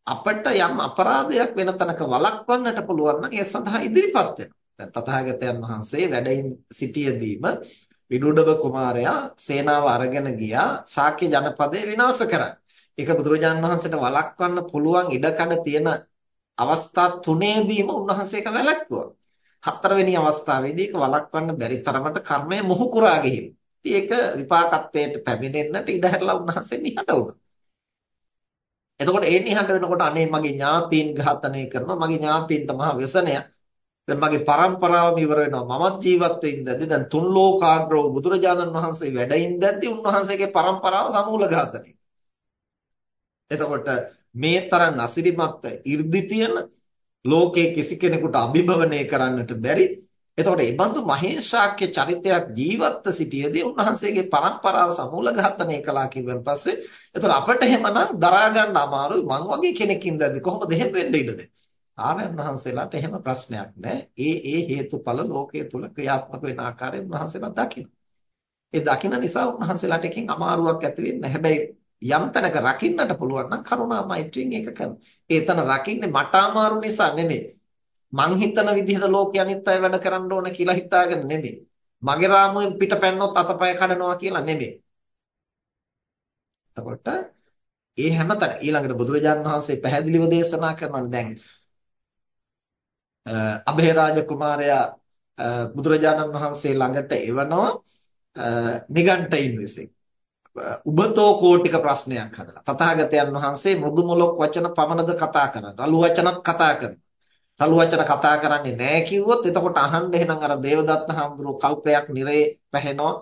අපට යම් අපරාධයක් වෙන තැනක වළක්වන්නට පුළුවන් නම් ඒ සඳහා ඉදිරිපත් වෙනවා. දැන් තථාගතයන් වහන්සේ වැඩ සිටියදීම විදුඩබ කුමාරයා සේනාව අරගෙන ගියා ශාක්‍ය ජනපදය විනාශ කරන්න. ඒක බුදුරජාණන් වහන්සේට වළක්වන්න පුළුවන් ඉඩකඩ තියෙන අවස්ථා තුනේදීම උන්වහන්සේ ඒක වැළැක්වුවා. හතරවෙනි අවස්ථාවේදී ඒක වළක්වන්න බැරි තරමට කර්මය මොහු කුරා ගිහින්. ඒක විපාකත්වයට පැමිණෙන්නට ඉඩ හැරලා උන්වහන්සේ නිහඬ වුණා. එතකොට ඒ නිහඬ වෙනකොට අනේ මගේ ඥාතීන් ඝාතනය කරනවා මගේ ඥාතීන්ට මහා වසනයක්. දැන් මගේ પરම්පරාවම ඉවර වෙනවා මමත් ජීවත් වෙින්දදී දැන් තුන් ලෝකාග්‍රව බුදුරජාණන් වහන්සේ වැඩ ඉඳද්දී උන්වහන්සේගේ પરම්පරාව සමූල ඝාතනය. එතකොට මේ තරම් අසිරිමත් 이르දි තියෙන ලෝකයේ කිසි කෙනෙකුට අභිභවනය කරන්නට බැරි එතකොට මේ බඳු මහේශාක්‍ය චරිතයක් ජීවත්ව සිටියේදී උන්වහන්සේගේ પરම්පරාව සමූල ඝාතනය කළා කිව්වන් පස්සේ එතකොට අපිට එහෙමනම් දරා ගන්න අමාරුයි මං වගේ කෙනෙක් ඉඳද්දි කොහොමද එහෙම වෙන්න ඉඩද? ආරයන් වහන්සේලාට එහෙම ප්‍රශ්නයක් නැහැ. ඒ ඒ හේතුඵල ලෝකයේ තුල ක්‍රියාත්මක වෙන ආකාරය උන්වහන්සේලා දකිනවා. ඒ දකින නිසා උන්වහන්සේලාට එකකින් අමාරුවක් ඇති වෙන්නේ හැබැයි යම් තැනක රකින්නට පුළුවන් නම් කරුණා මෛත්‍රියෙන් ඒක කරනවා. ඒ තන රකින්නේ මට අමාරු නිසා නෙමෙයි. මං හිතන විදිහට ලෝකෙ අනිත් අය වැඩ කරන්න ඕන කියලා හිතාගෙන නෙමෙයි. මගේ රාමුවෙන් පිට පැන්නොත් අතපය කඩනවා කියලා නෙමෙයි. එතකොට ඒ හැමතැන ඊළඟට බුදුරජාණන් වහන්සේ පැහැදිලිව දේශනා කරනවා දැන් අභේරාජ කුමාරයා බුදුරජාණන් වහන්සේ ළඟට එවනවා නිගණ්ඨයින් විසින්. උබතෝ කෝටික ප්‍රශ්නයක් හදලා. තථාගතයන් වහන්සේ මෘදු මොලොක් වචන පමණද කතා කරන්නේ. රළු වචනත් කතා කරනවා. රළු වචන කතා කරන්නේ නැහැ කිව්වොත් එතකොට අහන්න එහෙනම් අර දේවදත්ත හාමුදුරුවෝ කල්පයක් නිරේ පැහැෙනවා.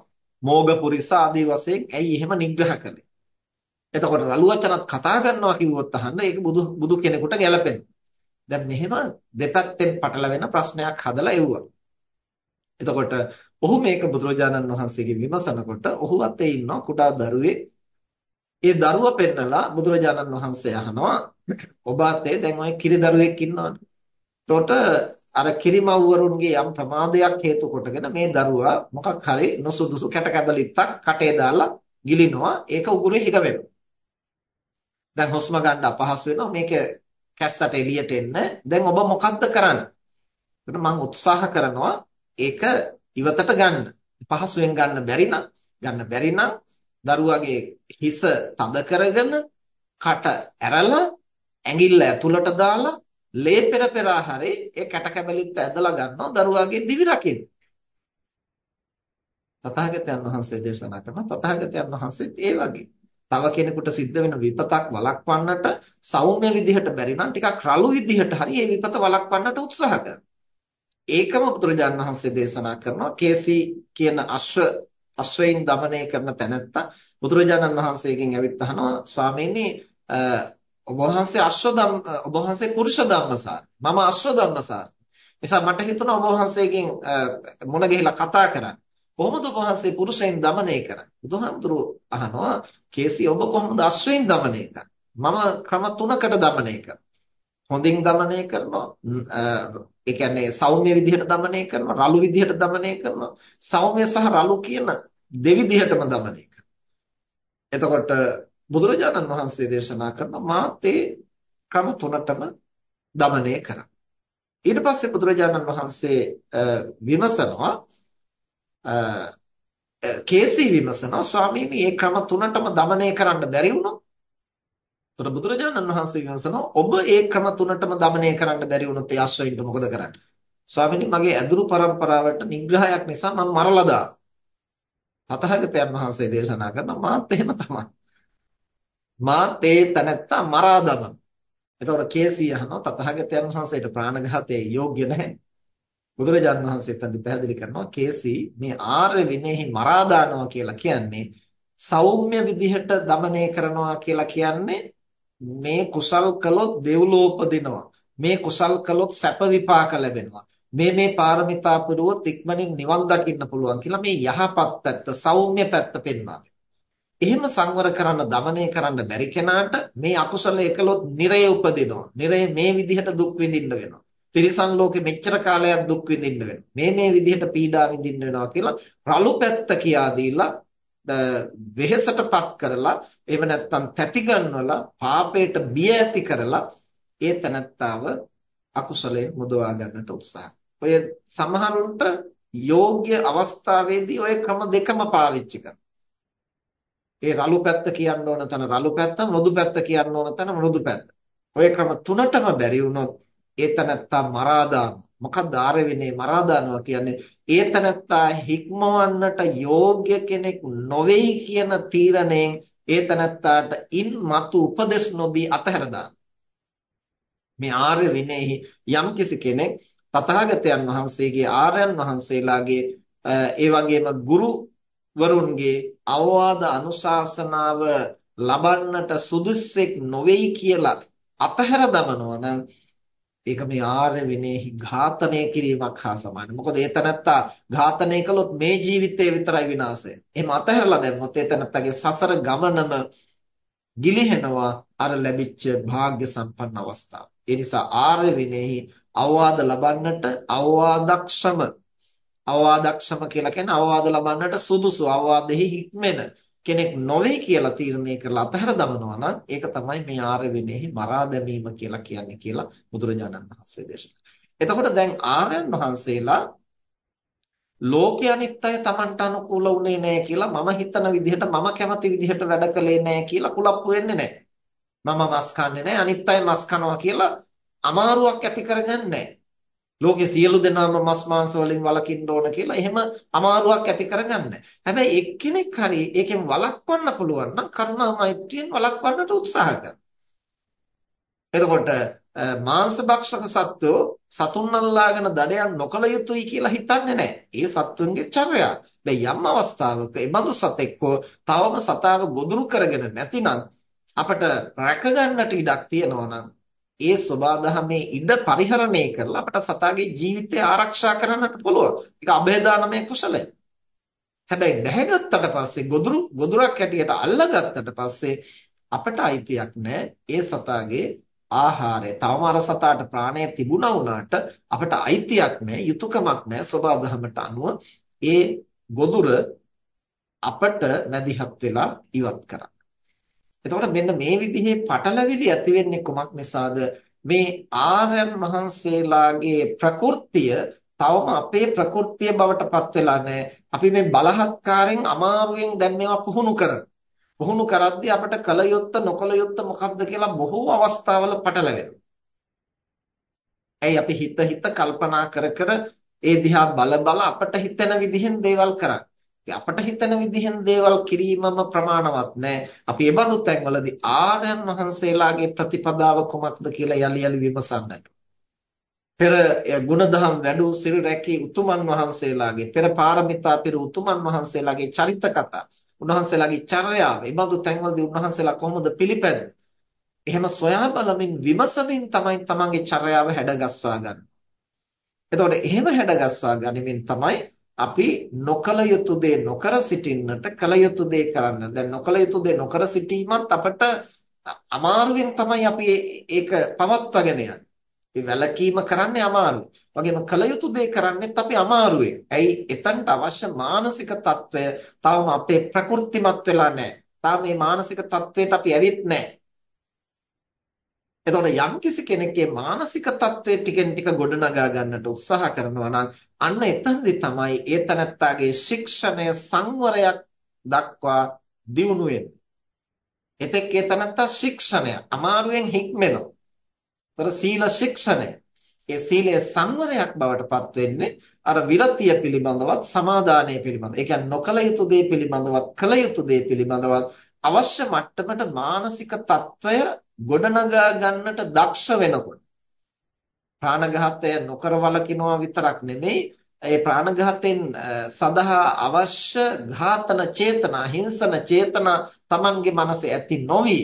මෝගපුරිස ආදී වශයෙන් ඇයි එහෙම නිග්‍රහ කළේ? එතකොට රළු වචනත් කතා කරනවා කිව්වොත් අහන්න ඒක බුදු බුදු කෙනෙකුට ගැලපෙනවා. දැන් මෙහෙම දෙපැත්තෙන් පටලවෙන ප්‍රශ්නයක් හදලා එව්වා. එතකොට ඔහු මේක බුදුරජාණන් වහන්සේගේ විමසනකොට ඔහු අතේ ඉන්න කුඩා දරුවේ ඒ දරුවා පෙන්නලා බුදුරජාණන් වහන්සේ අහනවා ඔබ අතේ දැන් ඔය කිරි දරුවෙක් ඉන්නවනේ. එතකොට අර කිරිමව්වරුන්ගේ යම් ප්‍රමාදයක් හේතු කොටගෙන මේ දරුවා මොකක් හරි නොසුදුසු කැට කැබලිත්තක් කටේ දාලා ගිලිනවා ඒක උගුරේ හිර වෙනවා. දැන් හුස්ම ගන්න අපහසු වෙනවා මේක කැස්සට එළියට එන්න. දැන් ඔබ මොකද්ද කරන්නේ? එතකොට මම උත්සාහ කරනවා ඒක ඉවතට ගන්න. පහසුවෙන් ගන්න බැරි නම් ගන්න බැරි නම් දරුවගේ හිස තද කරගෙන කට ඇරලා ඇඟිල්ල ඇතුළට දාලා ලේ පෙර පෙරා හරි ඒ කැට කැබලිත් ඇදලා ගන්නවා දරුවාගේ දිවි රකින්න. තථාගතයන් වහන්සේ දේශනා කරන තථාගතයන් වහන්සේත් ඒ වගේ. තව කෙනෙකුට සිද්ධ වෙන විපතක් වළක්වන්නට සෞම්‍ය විදිහට බැරි නම් ටිකක් රළු විදිහට හරි මේ විපත වළක්වන්නට උත්සාහ කරනවා. ඒකම බුදුරජාන් වහන්සේ දේශනා කරනවා කේසී කියන අශ්ව අශ්වයින් দমনය කරන තැනැත්තා බුදුරජාණන් වහන්සේගෙන් ඇවිත් අහනවා ස්වාමීනි ඔබ වහන්සේ අශ්ව ධම් ඔබ වහන්සේ පුරුෂ ධම්මසාර. මම අශ්ව ධම්මසාර. නිසා මට හිතුණා ඔබ වහන්සේගෙන් මුණ ගැහිලා කතා කරන්න. කොහොමද ඔබ වහන්සේ පුරුෂයන් দমনය කරන්නේ? බුදුහාමුදුරුවෝ අහනවා කේසී ඔබ කොහොමද අශ්වයින් দমনය කරන්නේ? මම ක්‍රම තුනකට দমনය කරනවා. හොඳින් দমনය කරනවා ඒ කියන්නේ සෞම්‍ය විදිහට দমনය කරනවා, රළු විදිහට দমনය කරනවා. සෞම්‍ය සහ රළු කියන දෙවිදිහටම দমনය කරනවා. එතකොට බුදුරජාණන් වහන්සේ දේශනා කරන මාතේ ක්‍රම තුනටම দমনය කරා. ඊට පස්සේ බුදුරජාණන් වහන්සේ විමසනවා කේසී විමසනවා ස්වාමීනි මේ ක්‍රම තුනටම দমনය කරන්න බැරි වුණොත් ඒතර බුදුරජාණන් වහන්සේ කියනවා ඔබ ඒ ක්‍රම තුනටම දමනය කරන්න බැරි වුණොත් ඒ අශ්වයින්ට මොකද කරන්නේ? ස්වාමීනි මගේ ඇදුරු પરම්පරාවට නිග්‍රහයක් නිසා මම මරලා දානවා. තථාගතයන් වහන්සේ දේශනා කරන මාත් එහෙම තමයි. මාත් ඒ තැනත්තා මරා දමන. එතකොට කේසී අහනවා තථාගතයන් වහන්සේට ප්‍රාණඝාතයේ යෝග්‍ය නැහැ. බුදුරජාණන් වහන්සේ එතනදි පැහැදිලි කරනවා කේසී මේ ආර්ය විනයෙහි මරා දානවා කියලා කියන්නේ සෞම්‍ය විදිහට দমনය කරනවා කියලා කියන්නේ මේ කුසල් කළොත් දෙව්ලෝපදිනවා මේ කුසල් කළොත් සැප විපාක ලැබෙනවා මේ මේ පාරමිතා පුරුවොත් ඉක්මනින් නිවන් දකින්න පුළුවන් කියලා මේ යහපත් පැත්ත සෞම්‍ය පැත්ත පෙන්වනවා. එහෙම සංවර කරන්න দমনය කරන්න බැරි කෙනාට මේ අකුසල එකලොත් නිරය උපදිනවා. නිරය මේ විදිහට දුක් විඳින්න වෙනවා. තිරිසන් ලෝකේ මෙච්චර කාලයක් දුක් විඳින්න වෙනවා. මේ මේ විදිහට පීඩා විඳින්න වෙනවා කියලා රළු පැත්ත කියා දීලා වෙහෙසටපත් කරලා එහෙම නැත්නම් තැති ගන්නවලා පාපයට බිය ඇති කරලා ඒ තනත්තාව අකුසලයෙන් මුදවා ගන්නට උත්සාහ. ඔය සමහරුන්ට යෝග්‍ය අවස්ථාවේදී ඔය ක්‍රම දෙකම පාවිච්චි කරනවා. ඒ රළු පැත්ත කියන්න ඕන තැන රළු පැත්ත, මෘදු පැත්ත කියන්න ඕන තැන මෘදු පැත්ත. ඔය ක්‍රම තුනටම බැරි වුණොත් ඒ තනත්තා මරා දානවා. මොකක්ද ආරෙවිනේ මරා දානවා කියන්නේ? ඒ තැනත්තා හික්මවන්නට යෝග්‍ය කෙනෙක් නොවේයි කියන තීරණයෙන් ඒ තැනත්තාට ඉන් මතු උපදෙස් නොදී අතහැර මේ ආර්ය විනයෙහි යම්කිසි කෙනෙක් තථාගතයන් වහන්සේගේ ආර්යයන් වහන්සේලාගේ ඒ වගේම ගුරු වරුන්ගේ අවවාද අනුශාසනාව ලබන්නට සුදුස්සෙක් නොවේයි කියලා අතහැර දමනවා නම් ඒක මේ ආර්ය විනයෙහි ඝාතනය කිරීමක් හා සමානයි. මොකද ඒ තනත්තා ඝාතනය කළොත් මේ ජීවිතේ විතරයි විනාශය. එහෙම අතහැරලා දැම්මොත් ඒ තනත්තාගේ සසර ගමනම ගිලිහෙනවා අර ලැබිච්ච වාග්ය සම්පන්න අවස්ථාව. ඒ නිසා ආර්ය විනයෙහි අවවාද ලබන්නට අවවාදක්ෂම අවවාදක්ෂම කියලා කියන්නේ අවවාද ලබන්නට සුදුසු අවවාදෙහි හික්මෙන කෙනෙක් නොවේ කියලා තීරණය කරලා අතහැර දමනවා නම් ඒක තමයි මේ ආර්ය විනයෙහි මරා දැමීම කියලා කියන්නේ කියලා බුදුරජාණන් වහන්සේ දේශනා. එතකොට දැන් ආර්යයන් වහන්සේලා ලෝකයේ අනිත්‍යය Tamanට අනුකූල වුණේ නැහැ කියලා මම හිතන විදිහට මම කැමති විදිහට වැඩ කළේ නැහැ කියලා කුලප්පු වෙන්නේ නැහැ. මම මස් කන්නේ නැහැ අනිත්‍යය මස් කනවා කියලා අමාරුවක් ඇති කරගන්නේ නැහැ. ලෝකේ සියලු දෙනාම මස් මාංශ වලින් වළකින්න ඕන කියලා එහෙම අමාරුවක් ඇති කරගන්න. හැබැයි එක්කෙනෙක් හරි ඒකෙන් වළක්වන්න පුළුවන් නම් කරුණා මෛත්‍රියෙන් වළක්වන්නට උත්සාහ කරනවා. එතකොට මාංශ භක්ෂක සත්වෝ සතුන් අල්ලාගෙන දඩයන් නොකල යුතුයි කියලා හිතන්නේ නැහැ. ඒ සත්වන්ගේ චර්යාව. දැන් යම් අවස්ථාවක ඒ බඳු සතෙක්ව තවම සතාව ගොදුරු කරගෙන නැතිනම් අපට රැක ගන්නට ඉඩක් තියෙනවා නම් ඒ සබාධමේ ඉඩ පරිහරණය කරලා අපට සතාගේ ජීවිතය ආරක්ෂා කරන්නට පුළුවන්. ඒක અભේදානමය කුසලයි. හැබැයි දැහැගත්තට පස්සේ ගොදුරු ගොදුරක් හැටියට අල්ලගත්තට පස්සේ අපට අයිතියක් නැහැ ඒ සතාගේ ආහාරය. තවම අර සතාට ප්‍රාණය තිබුණා වුණාට අපට අයිතියක් නැහැ, යුතුයකමක් නැහැ සබාධමට අනුව ඒ ගොදුර අපට මැදිහත් වෙලා ඉවත් කරන්න. එතකොට මෙන්න මේ විදිහේ පටලැවිලි ඇති වෙන්නේ කොමක් නිසාද? මේ ආර්යයන් වහන්සේලාගේ ප්‍රകൃතිය තවම අපේ ප්‍රകൃතිය බවට පත් වෙලා නැහැ. අපි මේ බලහත්කාරයෙන් අමාරුවෙන් දැන් මේවා පුහුණු කරන. පුහුණු කරද්දී අපිට කල යුත්ත නොකල යුත්ත මොකක්ද කියලා බොහෝ අවස්ථාවල පටලැවෙනවා. ඇයි අපි හිත හිත කල්පනා කර කර ඒ දිහා බල බල අපට හිතෙන විදිහෙන් දේවල් කරන්නේ. අපට හිතන විදිහෙන් දේවල් කිරීමම ප්‍රමාණවත් නැහැ. අපි ඒ බඳු තැන්වලදී ආර්යයන් වහන්සේලාගේ ප්‍රතිපදාව කුමක්ද කියලා යලි යලි විමසන්නට. පෙර ගුණධම් වැඩු සිල් රැකී උතුමන් වහන්සේලාගේ පෙර පාරමිතා පිර උතුමන් වහන්සේලාගේ චරිත කතා, උන්වහන්සේලාගේ චර්යාව, ඒ බඳු තැන්වලදී උන්වහන්සේලා කොහොමද පිළිපැදෙන්නේ? එහෙම සොයා බලමින් විමසමින් තමයි තමන්ගේ චර්යාව හැඩගස්වා ගන්න. එතකොට එහෙම හැඩගස්වා ගනිමින් තමයි අපි නොකල යුතු දේ නොකර සිටින්නට කල යුතු දේ කරන්න. දැන් නොකල යුතු දේ නොකර සිටීමත් අපට අමාරුවෙන් තමයි අපි ඒක පවත්වාගෙන යන්නේ. ඒ වැලකීම කරන්නේ අමාරුයි. වගේම කල යුතු දේ කරන්නේත් අපි අමාරුවේ. ඇයි? එතනට අවශ්‍ය මානසික తত্ত্বය තවම අපේ ප්‍රකෘතිමත් වෙලා නැහැ. තාම මේ මානසික తত্ত্বයට අපි ඇවිත් නැහැ. එතකොට යම්කිසි කෙනෙක්ගේ මානසික தત્ත්වය ටිකෙන් ටික ගොඩනගා ගන්නට උත්සාහ කරනවා නම් අන්න එතනදී තමයි ඒ තනත්තාගේ ශික්ෂණය සංවරයක් දක්වා දියුණු වෙන්නේ. එතෙක් ඒ තනත්තා ශික්ෂණය අමාරුවෙන් හික්මෙනවා. ඒතර සීල ශික්ෂණය. ඒ සීලය සංවරයක් බවට පත් වෙන්නේ අර විරතිය පිළිබඳවත් සමාදානය පිළිබඳව. ඒ කියන්නේ නොකල යුතු දේ පිළිබඳවත් කල යුතු දේ පිළිබඳවත් අවශ්‍ය මට්ටමට මානසික தত্ত্বය ගොඩනගා ගන්නට දක්ෂ වෙනකොට ප්‍රාණඝාතය නොකර වළකිනවා විතරක් නෙමෙයි ඒ ප්‍රාණඝාතෙන් සදහා අවශ්‍ය ඝාතන චේතනා හිංසන චේතනා Tamange මනසේ ඇති නොවි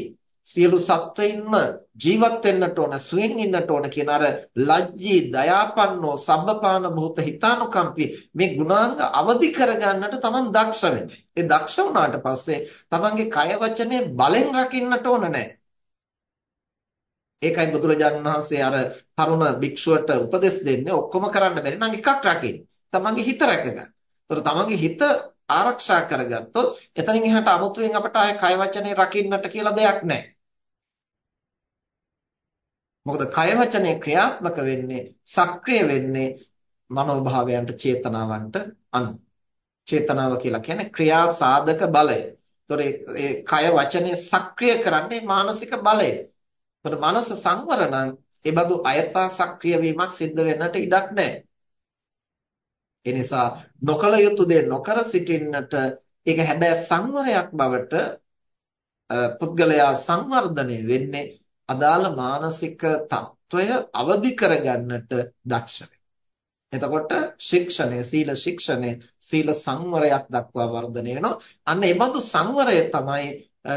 සියලු සත්වයින්ම ජීවත් වෙන්නට ඕන සුවෙන් ඉන්නට ඕන කියන අර ලජ්ජී දයාපන්නෝ සබ්බපාන භූත හිතානුකම්පී මේ ගුණාංග අවදි කරගන්නට Taman දක්ෂ වෙන්න. ඒ දක්ෂ වුණාට පස්සේ Tamanගේ කය වචනේ බලෙන් රකින්නට ඕන නැහැ. ඒකයි බුදුරජාණන් වහන්සේ අර තරුණ භික්ෂුවට උපදෙස් දෙන්නේ ඔක්කොම කරන්න බැරි නම් එකක් රකින්න. තමන්ගේ හිත රැකගන්න. ඒතර තමන්ගේ හිත ආරක්ෂා කරගත්තොත් එතනින් එහාට 아무තුවෙන් අපට ආයේ කය වචනේ රකින්නට කියලා දෙයක් නැහැ. මොකද කය වචනේ ක්‍රියාත්මක වෙන්නේ සක්‍රිය වෙන්නේ මනෝභාවයන්ට චේතනාවන්ට අනුව. චේතනාව කියලා කියන්නේ ක්‍රියා සාධක බලය. ඒතොර ඒ කය වචනේ සක්‍රිය කරන්නේ මානසික බලය. එතකොට මනස සංවර නම් ඒබඳු අයථා සක්‍රිය වීමක් සිද්ධ වෙන්නට ඉඩක් නැහැ. ඒ නිසා නොකල යුතු දේ නොකර සිටින්නට ඒක හැබැයි සංවරයක් බවට පුද්ගලයා සංවර්ධනය වෙන්නේ අදාළ මානසික తত্ত্বය අවදි කරගන්නට දක්ෂ එතකොට ශික්ෂණය සීල ශික්ෂණය සීල සංවරයක් දක්වා වර්ධනය වෙනවා. අන්න ඒ බඳු සංවරය තමයි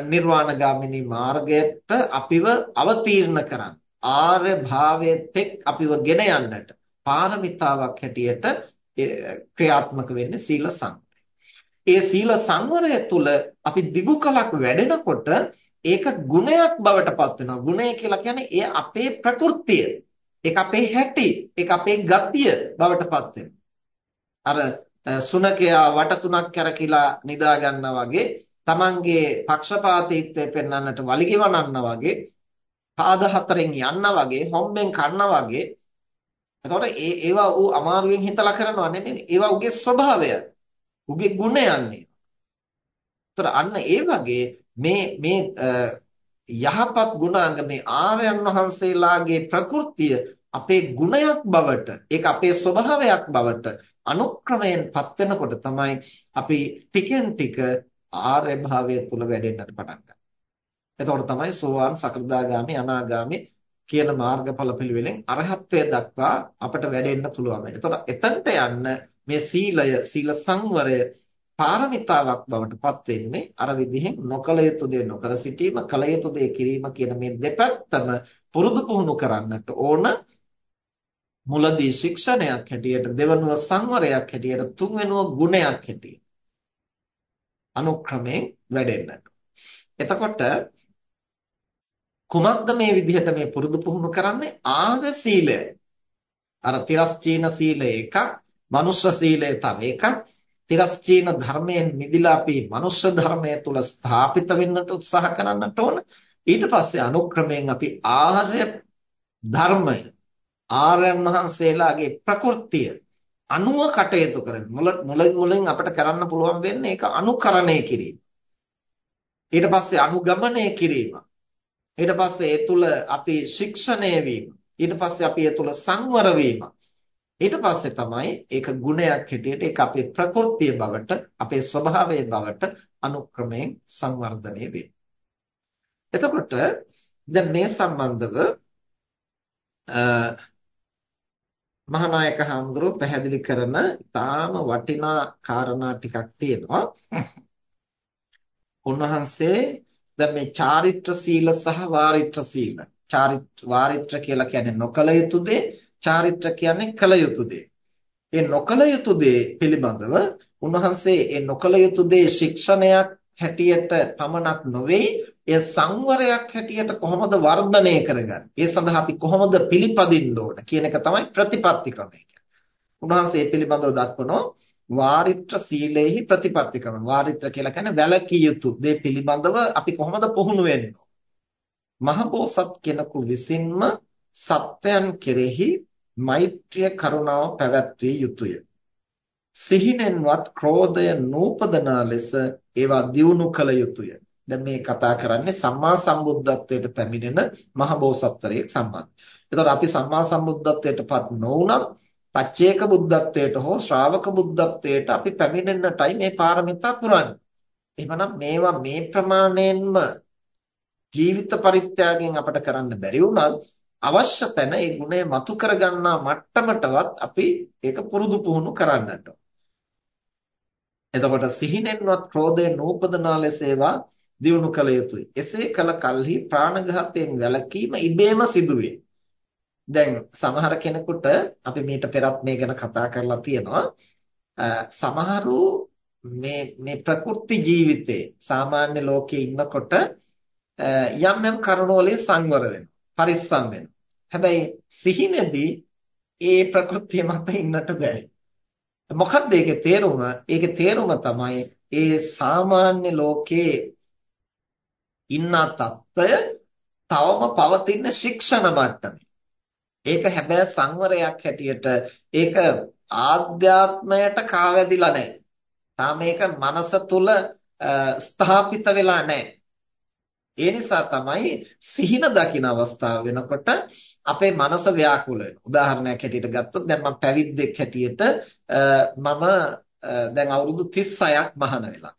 නිර්වාණගාමිනී මාර්ගයට අපිව අවතීර්ණ කරන්නේ. ආර්ය භාවයේ තෙක් අපිව ගෙන යන්නට පාරමිතාවක් හැටියට ක්‍රියාත්මක වෙන්නේ සීල සංවරය. ඒ සීල සංවරය තුළ අපි දිගු කලක් වැඩෙනකොට ඒක ගුණයක් බවට පත් වෙනවා. ගුණය කියලා කියන්නේ ඒ අපේ ප්‍රകൃතිය. ඒක අපේ හැටි, ඒක අපේ ගතිය බවට පත් අර සුනකයා වට තුනක් කරකිලා නිදා ගන්නා වගේ තමන්ගේ පක්ෂපාතීත්වය පෙන්වන්නට වලිගවනන්න වගේ පාද හතරෙන් යන්න වගේ හොම්බෙන් කන්න වගේ එතකොට ඒ ඒවා ඌ අමාරුවෙන් හිතලා කරනවා නෙමෙයි ඒවා උගේ ස්වභාවය උගේ ගුණයන්නේ. ඒතර අන්න ඒ වගේ මේ මේ යහපත් ගුණාංග මේ ආර්යයන් වහන්සේලාගේ ප්‍රകൃතිය අපේ ගුණයක් බවට ඒක අපේ ස්වභාවයක් බවට අනුක්‍රමයෙන්පත් වෙනකොට තමයි අපි ටිකෙන් ටික ආර්ය භාවය තුල වැඩෙන්නට පටන් ගන්නේ. එතකොට තමයි සෝවාන් සකෘදාගාමි අනාගාමි කියන මාර්ගඵල පිළිවෙලෙන් අරහත්ත්වයට දක්වා අපට වැඩෙන්න පුළුවන්. එතකොට එතනට යන්න මේ සීලය, සීල සංවරය පාරමිතාවක් බවට පත් වෙන්නේ අර විදිහෙන් නොකල යුතු දේ නොකර සිටීම, කල යුතු දේ කිරීම කියන මේ දෙපැත්තම පුරුදු පුහුණු කරන්නට ඕන. මුලදී ශික්ෂණයක් හැටියට, දෙවනුව සංවරයක් හැටියට, තුන්වෙනුව ගුණයක් හැටියට අනුක්‍රමයෙන් වැඩෙන්නට. එතකොට කුමක්ද මේ විදිහට මේ පුරුදු පුහුණු කරන්නේ ආර්ය සීලය. අර තිරස්චීන සීලය එකක්, මනුෂ්‍ය සීලය තව එකක්. තිරස්චීන ධර්මයෙන් මිදිලා අපි මනුෂ්‍ය ධර්මය තුල ස්ථාපිත වෙන්නට උත්සාහ කරන්නට ඕන. ඊට පස්සේ අනුක්‍රමයෙන් අපි ආර්ය ධර්මය ආර්යයන් වහන්සේලාගේ ප්‍රകൃතිය අනුව කටයුතු කරන මුලින් මුලින් අපිට කරන්න පුළුවන් වෙන්නේ ඒක අනුකරණය කිරීම. ඊට පස්සේ අනුගමනය කිරීම. ඊට පස්සේ ඒ තුල අපි ශික්ෂණය වීම. ඊට පස්සේ අපි ඒ තුල සංවර වීම. ඊට පස්සේ තමයි ඒක ගුණයක් හැටියට ඒක අපේ ප්‍රകൃතිය බවට අපේ ස්වභාවයේ බවට අනුක්‍රමයෙන් සංවර්ධනය වෙන්නේ. එතකොට දැන් මේ සම්බන්ධව මහානායක හඳුරෝ පැහැදිලි කරන ඊටාම වටිනා කාරණා ටිකක් තියෙනවා. උන්වහන්සේ දැන් මේ චාරිත්‍ර සීල සහ වාරිත්‍ර සීල. චාරිත්‍ර වාරිත්‍ර කියලා කියන්නේ නොකල යුතු දේ, චාරිත්‍ර කියන්නේ කල යුතු දේ. ඒ නොකල යුතු දේ පිළිබඳව උන්වහන්සේ ඒ නොකල යුතු දේ ශික්ෂණයක් හැටියට පමණක් නොවේ එය සංවරයක් හැටියට කොහොමද වර්ධනය කරගන්නේ? ඒ සඳහා අපි කොහොමද පිළිපදින්න ඕන කියන එක තමයි ප්‍රතිපත්ති ක්‍රමය උන්වහන්සේ පිළිබඳව දක්වනවා වාරිත්‍ර සීලේහි ප්‍රතිපත්ති ක්‍රම. වාරිත්‍ර කියලා කියන්නේ වැළකී යුතු දේ පිළිබඳව අපි කොහොමද පුහුණු වෙන්නේ? මහබෝසත් කෙනෙකු විසින්ම සත්වයන් කෙරෙහි මෛත්‍රිය කරුණාව පැවැත්විය යුතුය. සිහිනෙන්වත් ක්‍රෝධය නූපදනා ලෙස ඒවා දියුණු කළ යුතුය. දැන් මේ කතා කරන්නේ සම්මා සම්බුද්ධත්වයට පැමිණෙන මහබෝසත්වරයෙක් සම්බන්ධ. එතකොට අපි සම්මා සම්බුද්ධත්වයටපත් නොවුනත් පච්චේක බුද්ධත්වයට හෝ ශ්‍රාවක බුද්ධත්වයට අපි පැමිණෙන්නටයි මේ පාරමිතා පුරන්නේ. එහෙමනම් මේවා මේ ප්‍රමාණයෙන්ම ජීවිත පරිත්‍යාගයෙන් අපට කරන්න බැරි වුණත් අවශ්‍ය තැන ඒ ගුණය මතු කරගන්නා මට්ටමටවත් අපි ඒක පුරුදු පුහුණු කරන්නට. එතකොට සිහිනෙන්වත් ක්‍රෝධය නූපදනා ලෙස ඒවා දියුණු කළ යුතුයි. එසේ කළ කල්හි ප්‍රාණඝාතයෙන් වැළකීම ඉබේම සිදුවේ. දැන් සමහර කෙනෙකුට අපි මීට පෙරත් මේ ගැන කතා කරලා තියෙනවා. සමහරු මේ මේ ප්‍රකෘති ජීවිතේ සාමාන්‍ය ලෝකයේ ඉන්නකොට යම් යම් කරුණු වලින් සංවර වෙනවා. පරිස්සම් වෙනවා. හැබැයි සිහිනේදී ඒ ප්‍රകൃතිය මත ඉන්නට බෑ. මොකක්ද ඒකේ තේරුම? ඒකේ තේරුම තමයි ඒ සාමාන්‍ය ලෝකයේ ඉන්න තත්ත්වය තවම පවතින ශික්ෂණ මට්ටමේ. ඒක හැබැයි සංවරයක් හැටියට ඒක ආධ්‍යාත්මයට කාවැදිලා නැහැ. තාම මේක මනස තුල ස්ථාපිත වෙලා නැහැ. ඒ නිසා තමයි සිහින දකින අවස්ථාව වෙනකොට අපේ මනස ව්‍යාකූල වෙනවා. උදාහරණයක් හැටියට ගත්තොත් දැන් මම පැවිද්දෙක් හැටියට මම දැන් අවුරුදු 36ක් මහාන වෙලා.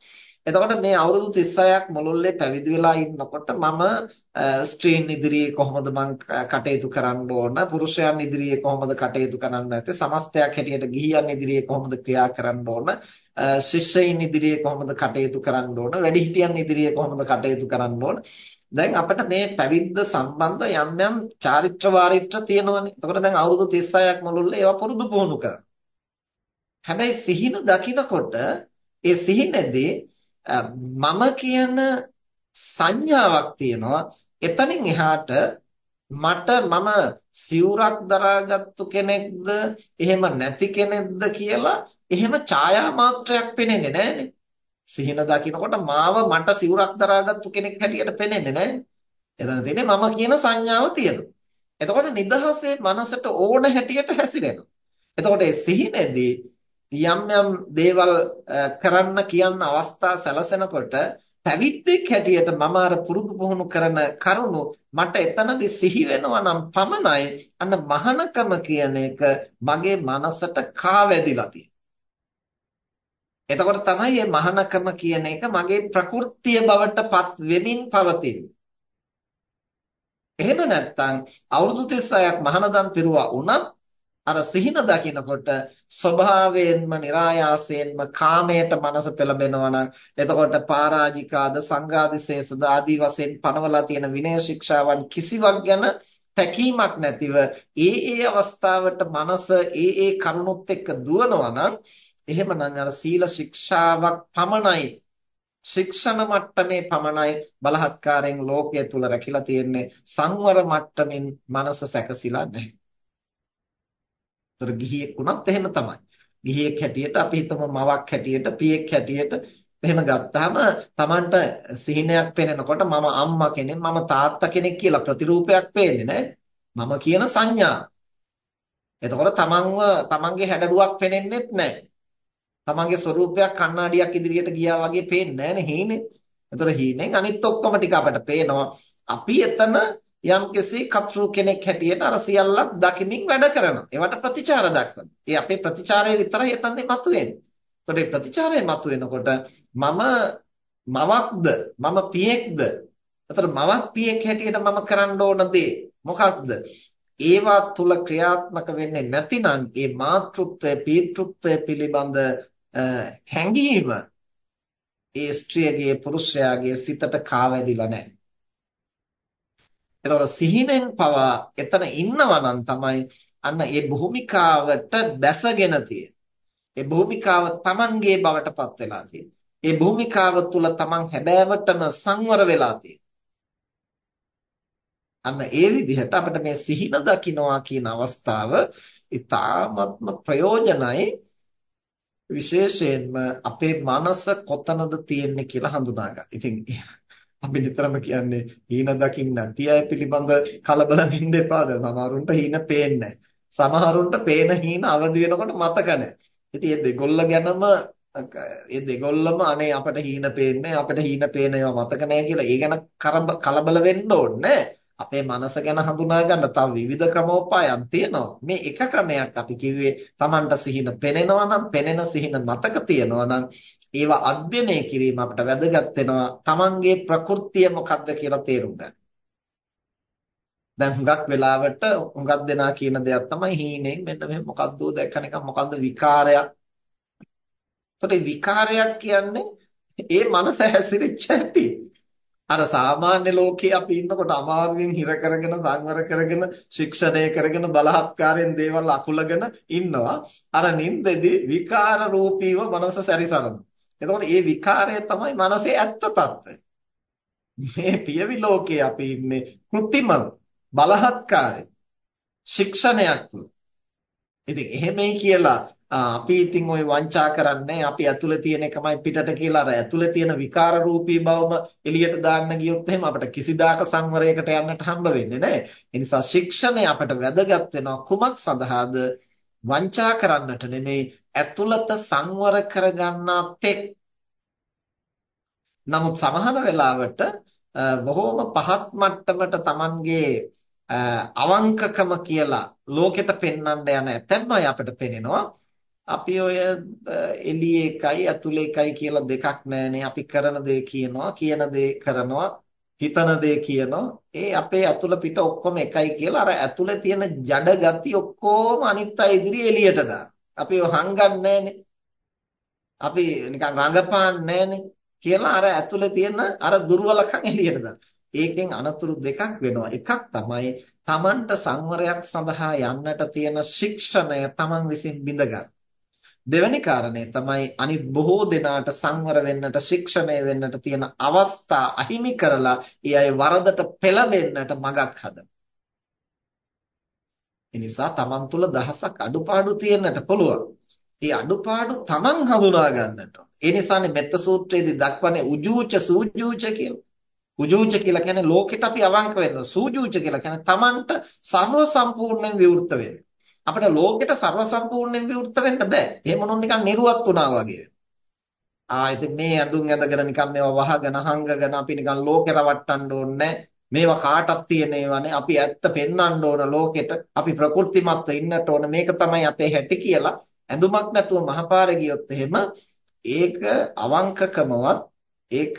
එතකොට මේ අවුරුදු 36ක් මුළුල්ලේ පැවිදි වෙලා ඉන්නකොට මම ස්ත්‍රීන් ඉදිරියේ කොහොමද මං කටයුතු කරන්න ඕන පුරුෂයන් ඉදිරියේ කොහොමද කටයුතු කරන්න නැත්තේ සමස්තයක් හැටියට ගිහියන් ඉදිරියේ කොහොමද ක්‍රියා කරන්න ඕන ශිෂ්‍යයින් ඉදිරියේ කොහොමද කටයුතු කරන්න ඕන වැඩිහිටියන් ඉදිරියේ කොහොමද කටයුතු කරන්න ඕන දැන් අපිට මේ පැවිද්ද සම්බන්ධ යම් යම් චාරිත්‍ර වාරිත්‍ර තියෙනවනේ. එතකොට දැන් අවුරුදු 36ක් මුළුල්ලේ ඒවා පුරුදු පුහුණු කරනවා. හැබැයි සිහින දකිනකොට ඒ සිහිනේදී මම කියන සංඥාවක් තියෙනවා. එතනින් එහාට මට මම සිවුරක් දරාගත්තු කෙනෙක්ද එහෙම නැති කෙනෙක්ද කියලා එහෙම ඡායා මාත්‍රයක් පේන්නේ නැහනේ. සිහින දකින්නකොට මාව මට සිවුරක් දරාගත්තු කෙනෙක් හැටියට පේන්නේ නැහැ. එතන තියෙන්නේ මම කියන සංඥාව තියෙනවා. එතකොට නිදහසේ මනසට ඕන හැටියට හැසිරෙනවා. එතකොට ඒ සිහිනේදී යම් යම් දේවල් කරන්න කියන අවස්ථා සැලසෙනකොට පැවිද්දෙක් හැටියට මම අර පුරුදු පුහුණු කරන කරුණු මට එතනදී සිහි වෙනවා නම් පමණයි අන්න මහානකම කියන එක මගේ මනසට කාවැදිලා තියෙන්නේ. එතකොට තමයි මේ මහානකම කියන එක මගේ ප්‍රകൃතිය බවටපත් වෙමින් පවතින්නේ. එහෙම නැත්නම් අවුරුදු 36ක් මහානදම් පෙරුවා වුණත් අර සිහින දකිනකොට ස්වභාවයෙන්ම નિરાයාසයෙන්ම කාමයට මනස පෙළඹෙනවා නම් එතකොට පරාජිකාද සංඝාදිශේෂද ආදී වශයෙන් පනවලා තියෙන විනය ශික්ෂාවන් කිසිවක් ගැන තැකීමක් නැතිව ඒ ඒ අවස්ථාවට මනස ඒ ඒ කරුණොත් එක්ක දුවනවා නම් එහෙමනම් අර සීල ශික්ෂාවක් පමණයි ශික්ෂණ මට්ටමේ පමණයි බලහත්කාරයෙන් ලෝකයේ තුල රැකිලා තියෙන්නේ සංවර මට්ටමින් මනස සැකසিলা නැහැ. ඒතර ගිහියෙක් වුණත් එහෙම තමයි. ගිහියෙක් හැටියට අපි හිතමු මවක් හැටියට පියෙක් හැටියට එහෙම ගත්තාම Tamanට සිහිනයක් පෙනෙනකොට මම අම්මා කෙනෙක් මම තාත්තා කෙනෙක් කියලා ප්‍රතිරූපයක් පේන්නේ නැහැ. මම කියන සංඥා. එතකොට තමන්ව තමන්ගේ හැඩරුවක් පෙනෙන්නෙත් නැහැ. තමන්ගේ ස්වરૂපයක් කණ්ණාඩියක් ඉදිරියට ගියා වගේ පේන්නේ නැහනේ හීනේ. එතකොට හීනෙන් අනිත් ඔක්කොම ටික අපට පේනවා. අපි එතන යම්කිසි කතෘ කෙනෙක් හැටියට අර සියල්ලක් දකිමින් වැඩ කරනවා. ඒවට ප්‍රතිචාර දක්වනවා. ඒ අපේ ප්‍රතිචාරය විතරයි එතනදී මතුවෙන්නේ. එතකොට මේ ප්‍රතිචාරය මතුවෙනකොට මම මවක්ද මම පියෙක්ද එතකොට මවක් පියෙක් හැටියට මම කරන්න ඕන දේ මොකක්ද ඒවා තුල ක්‍රියාත්මක වෙන්නේ නැතිනම් ඒ මාතෘත්වය පීතෘත්වය පිළිබඳ හැඟීම ඒ ස්ත්‍රියගේ පුරුෂයාගේ සිතට කාවැදිලා නැහැ. එතකොට සිහිනෙන් පවා එතන ඉන්නවා නම් තමයි අන්න ඒ භූමිකාවට බැසගෙන තියෙන්නේ. ඒ භූමිකාව Tamanගේ බවට පත් වෙලා තියෙන්නේ. ඒ භූමිකාව තුල Taman හැබෑවටම සංවර වෙලා තියෙන්නේ. අන්න ඒ විදිහට අපිට මේ සිහින දකින්නවා කියන අවස්ථාව ඊ타ත්ම ප්‍රයෝජනයි විශේෂයෙන්ම අපේ මනස කොතනද තියෙන්නේ කියලා හඳුනා ගන්න. ඉතින් අපි නිතරම කියන්නේ හීන දකින්න නැති අය පිළිබඳ කලබල වෙන්න එපා. සමහරුන්ට හීන පේන්නේ සමහරුන්ට පේන හීන අවදි වෙනකොට මතක නැහැ. ඉතින් මේ දෙගොල්ල ගැනම ඒ දෙගොල්ලම අනේ අපිට හීන පේන්නේ අපිට හීන පේන ඒවා මතක නැහැ කියලා ඒ ගැන කලබල වෙන්න ඕනේ අපේ මනස ගැන හඳුනා ගන්න තව විවිධ ක්‍රමෝපායන් තියෙනවා. මේ එක ක්‍රමයක් අපි කිව්වේ Tamanට සිහින පෙනෙනවා නම් පෙනෙන සිහින මතක තියෙනවා නම් ඒවා අධ්‍යයනය කිරීම අපට වැදගත් වෙනවා. Tamanගේ ප්‍රകൃතිය මොකක්ද කියලා තේරුම් ගන්න. දැන් හුඟක් වෙලාවට හුඟක් දෙනා කියන දෙයක් තමයි හීනෙන් මෙන්න මේ මොකද්ද දැක්කන එක මොකද්ද විකාරයක්. ඒතකොට විකාරයක් කියන්නේ ඒ මනස හැසිරෙච්ච හැටි. අර සාමාන්‍ය ලෝකේ අපි ඉන්නකොට අමාරුවෙන් හිර කරගෙන සංවර කරගෙන ශික්ෂණය කරගෙන බලහත්කාරයෙන් දේවල් අකුලගෙන ඉන්නවා අර නින්දේදී විකාර රූපීව මනස සැරිසරන. එතකොට මේ විකාරය තමයි මනසේ ඇත්ත తত্ত্বය. මේ පියවි ලෝකේ අපි ඉන්නේ કૃත්‍රිම බලහත්කාරයෙන් ශික්ෂණයක් තුල. ඉතින් එහෙමයි කියලා අපි ඉතින් ওই වංචා කරන්නේ අපි ඇතුලේ තියෙන එකමයි පිටට කියලා අර ඇතුලේ තියෙන විකාර රූපී බවම එළියට දාන්න ගියොත් එහෙම අපිට කිසිදාක සංවරයකට යන්නට හම්බ වෙන්නේ නැහැ. ඒ නිසා ශික්ෂණය අපට වැදගත් වෙනවා කුමක් සඳහාද? වංචා කරන්නට නෙමෙයි ඇතුළත සංවර කරගන්නා තෙක්. නමුත් සමහර වෙලාවට බොහෝම පහත් මට්ටමට Tamanගේ අවංකකම කියලා ලෝකෙට පෙන්වන්න යන ඇතැම්ම අය අපිට පෙනෙනවා අපි ඔය එළියේ එකයි ඇතුලේ එකයි කියලා දෙකක් නැහැනේ අපි කරන දේ කියනවා කියන දේ කරනවා හිතන දේ කියනවා ඒ අපේ ඇතුළ පිට ඔක්කොම එකයි කියලා අර ඇතුලේ තියෙන ජඩ ගති ඔක්කොම අනිත් අය ඉදිරියේ එළියට දාන. අපි ඔය හංගන්නේ අපි නිකන් රඟපාන්නේ නැහනේ කියලා අර ඇතුලේ තියෙන අර දුර්වලකම් එළියට දාන. ඒකෙන් අනතුරු දෙකක් වෙනවා. එකක් තමයි Tamanට සංවරයක් සඳහා යන්නට තියෙන ශික්ෂණය Taman විසින් බිඳ ගන්න. දෙවැනි කාරණය තමයි අනිත් බොහෝ දෙනාට සංවර වෙන්නට ශික්ෂණය වෙන්නට තියෙන අවස්ථා අහිමි කරලා ඒ අය වරදට පෙළඹෙන්නට මගක් හදන. ඒ නිසා Taman තුල දහසක් අඩුපාඩු තියෙන්නට පුළුවන්. ඒ අඩුපාඩු Taman හඳුනා ගන්නට. ඒ නිසානේ මෙත්ත සූත්‍රයේදී දක්වන්නේ උජූච සූජූච කියලා. උජූච කියලා කියන්නේ ලෝකෙට අපි අවංක වෙන්න. සූජූච කියලා කියන්නේ Tamanට සර්ව සම්පූර්ණයෙන් විවෘත වෙන්න. අපිට ලෝකෙට ਸਰව සම්පූර්ණයෙන් විවෘත වෙන්න බෑ. එහෙම නොන් නිකන් නිර්වත් වුණා වගේ. ආ ඉතින් මේ ඇඳුම් ඇඳගෙන නිකන් මේවා වහගෙන හංගගෙන අපි නිකන් ලෝකෙ රවට්ටන්න ඕනේ මේවා කාටක් තියෙන ඒවානේ අපි ඇත්ත පෙන්වන්න ඕන ලෝකෙට. අපි ප්‍රകൃතිමත්ව ඉන්නට ඕන. මේක තමයි අපේ හැටි කියලා. ඇඳුමක් නැතුව මහපාරේ ගියොත් එහෙම ඒක අවංකකමවත් ඒක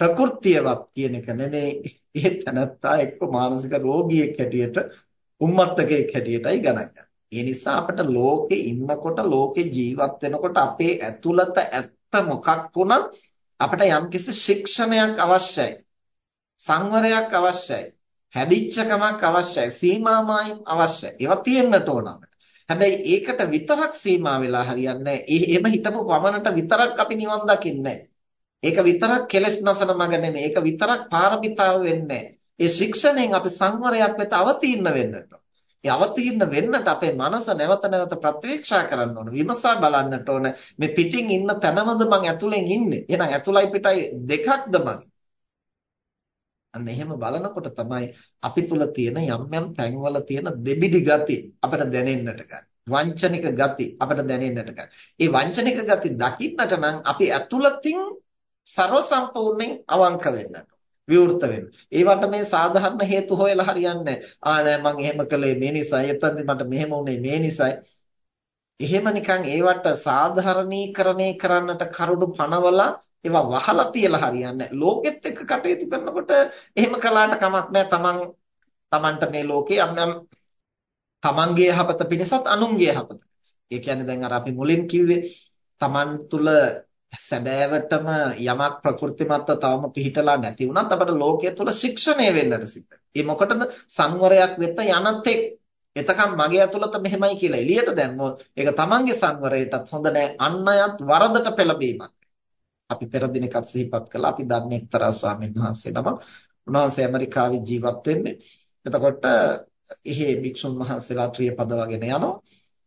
ප්‍රകൃතියවත් කියන එක නෙමේ. ඒ තනත්තා එක්ක මානසික රෝගියෙක් හැටියට උම්මත්තකෙක් හැටියටයි ගණන් ගන්න. ඒ නිසා අපිට ලෝකේ ඉන්නකොට ලෝකේ ජීවත් වෙනකොට අපේ ඇතුළත ඇත්ත මොකක් වුණත් අපිට යම්කිසි ශික්ෂණයක් අවශ්‍යයි. සංවරයක් අවශ්‍යයි. හැදිච්චකමක් අවශ්‍යයි. සීමාමායින් අවශ්‍යයි. ඒවා තියෙන්නට ඕන අපිට. හැබැයි ඒකට විතරක් සීමා වෙලා හරියන්නේ නැහැ. එහෙම හිටපු පමණට විතරක් අපි නිවන් දකින්නේ ඒක විතරක් කෙලස් නසන මග නෙමෙයි. ඒක විතරක් පාරමිතාව වෙන්නේ ඒ ශික්ෂණයෙන් අපි සංවරයක් වෙත අවතීර්ණ වෙන්නට ඒ අවතීර්ණ වෙන්නට අපේ මනස නැවත නැවත ප්‍රත්‍යක්ෂා කරන්න ඕන. විමසා බලන්නට ඕන. මේ පිටින් ඉන්න තැනමද මං ඇතුලෙන් ඉන්නේ. එහෙනම් ඇතුලයි පිටයි දෙකක්ද මගේ? අන්න එහෙම බලනකොට තමයි අපි තුල තියෙන යම් යම් තැන්වල තියෙන දෙබිඩි ගති අපිට දැනෙන්නට ගන්න. වංචනික ගති අපිට දැනෙන්නට ගන්න. මේ වංචනික ගති දකින්නට නම් අපි ඇතුළතින් ਸਰව සම්පූර්ණයෙන් අවංක වෙන්නට විවෘත වෙන්න. ඒවට මේ සාධාරණ හේතු හොයලා හරියන්නේ ආ නෑ මං එහෙම කළේ මේ නිසායි. එතනදි මට මෙහෙම වුනේ මේ නිසායි. එහෙම නිකන් ඒවට සාධාරණීකරණය කරන්නට කරුණු පනවලා ඒවා වහලා තියලා හරියන්නේ ලෝකෙත් එක්ක කටයුතු කරනකොට එහෙම කළාට කමක් නැහැ. තමන් තමන්ට මේ ලෝකේ යම් යම් තමන්ගේ යහපත පිණිසත් අනුන්ගේ යහපත. ඒ කියන්නේ දැන් අර අපි මුලින් කිව්වේ තමන් තුල සැබෑවටම යමක් ප්‍රකෘතිමත්ව තවම පිහිටලා නැති වුණත් අපට ලෝකයේ තුල ශික්ෂණය වෙන්නට සිද්ධ. ඒ මොකටද සංවරයක් වෙත යනතෙක් එතකම් මගේ ඇතුළත මෙහෙමයි කියලා එළියට දැම්මොත් ඒක තමන්ගේ සංවරයටත් හොඳ නැහැ අන් අයත් වරදට පෙළඹීමක්. අපි පෙර දිනකත් සිහිපත් කළා අපි දන්නේ එක්තරා ස්වාමීන් වහන්සේ නම උන්වහන්සේ ඇමරිකාවේ ජීවත් වෙන්නේ. එතකොට එහි භික්ෂුන් වහන්සේලා ත්‍රිය පදවගෙන යනවා.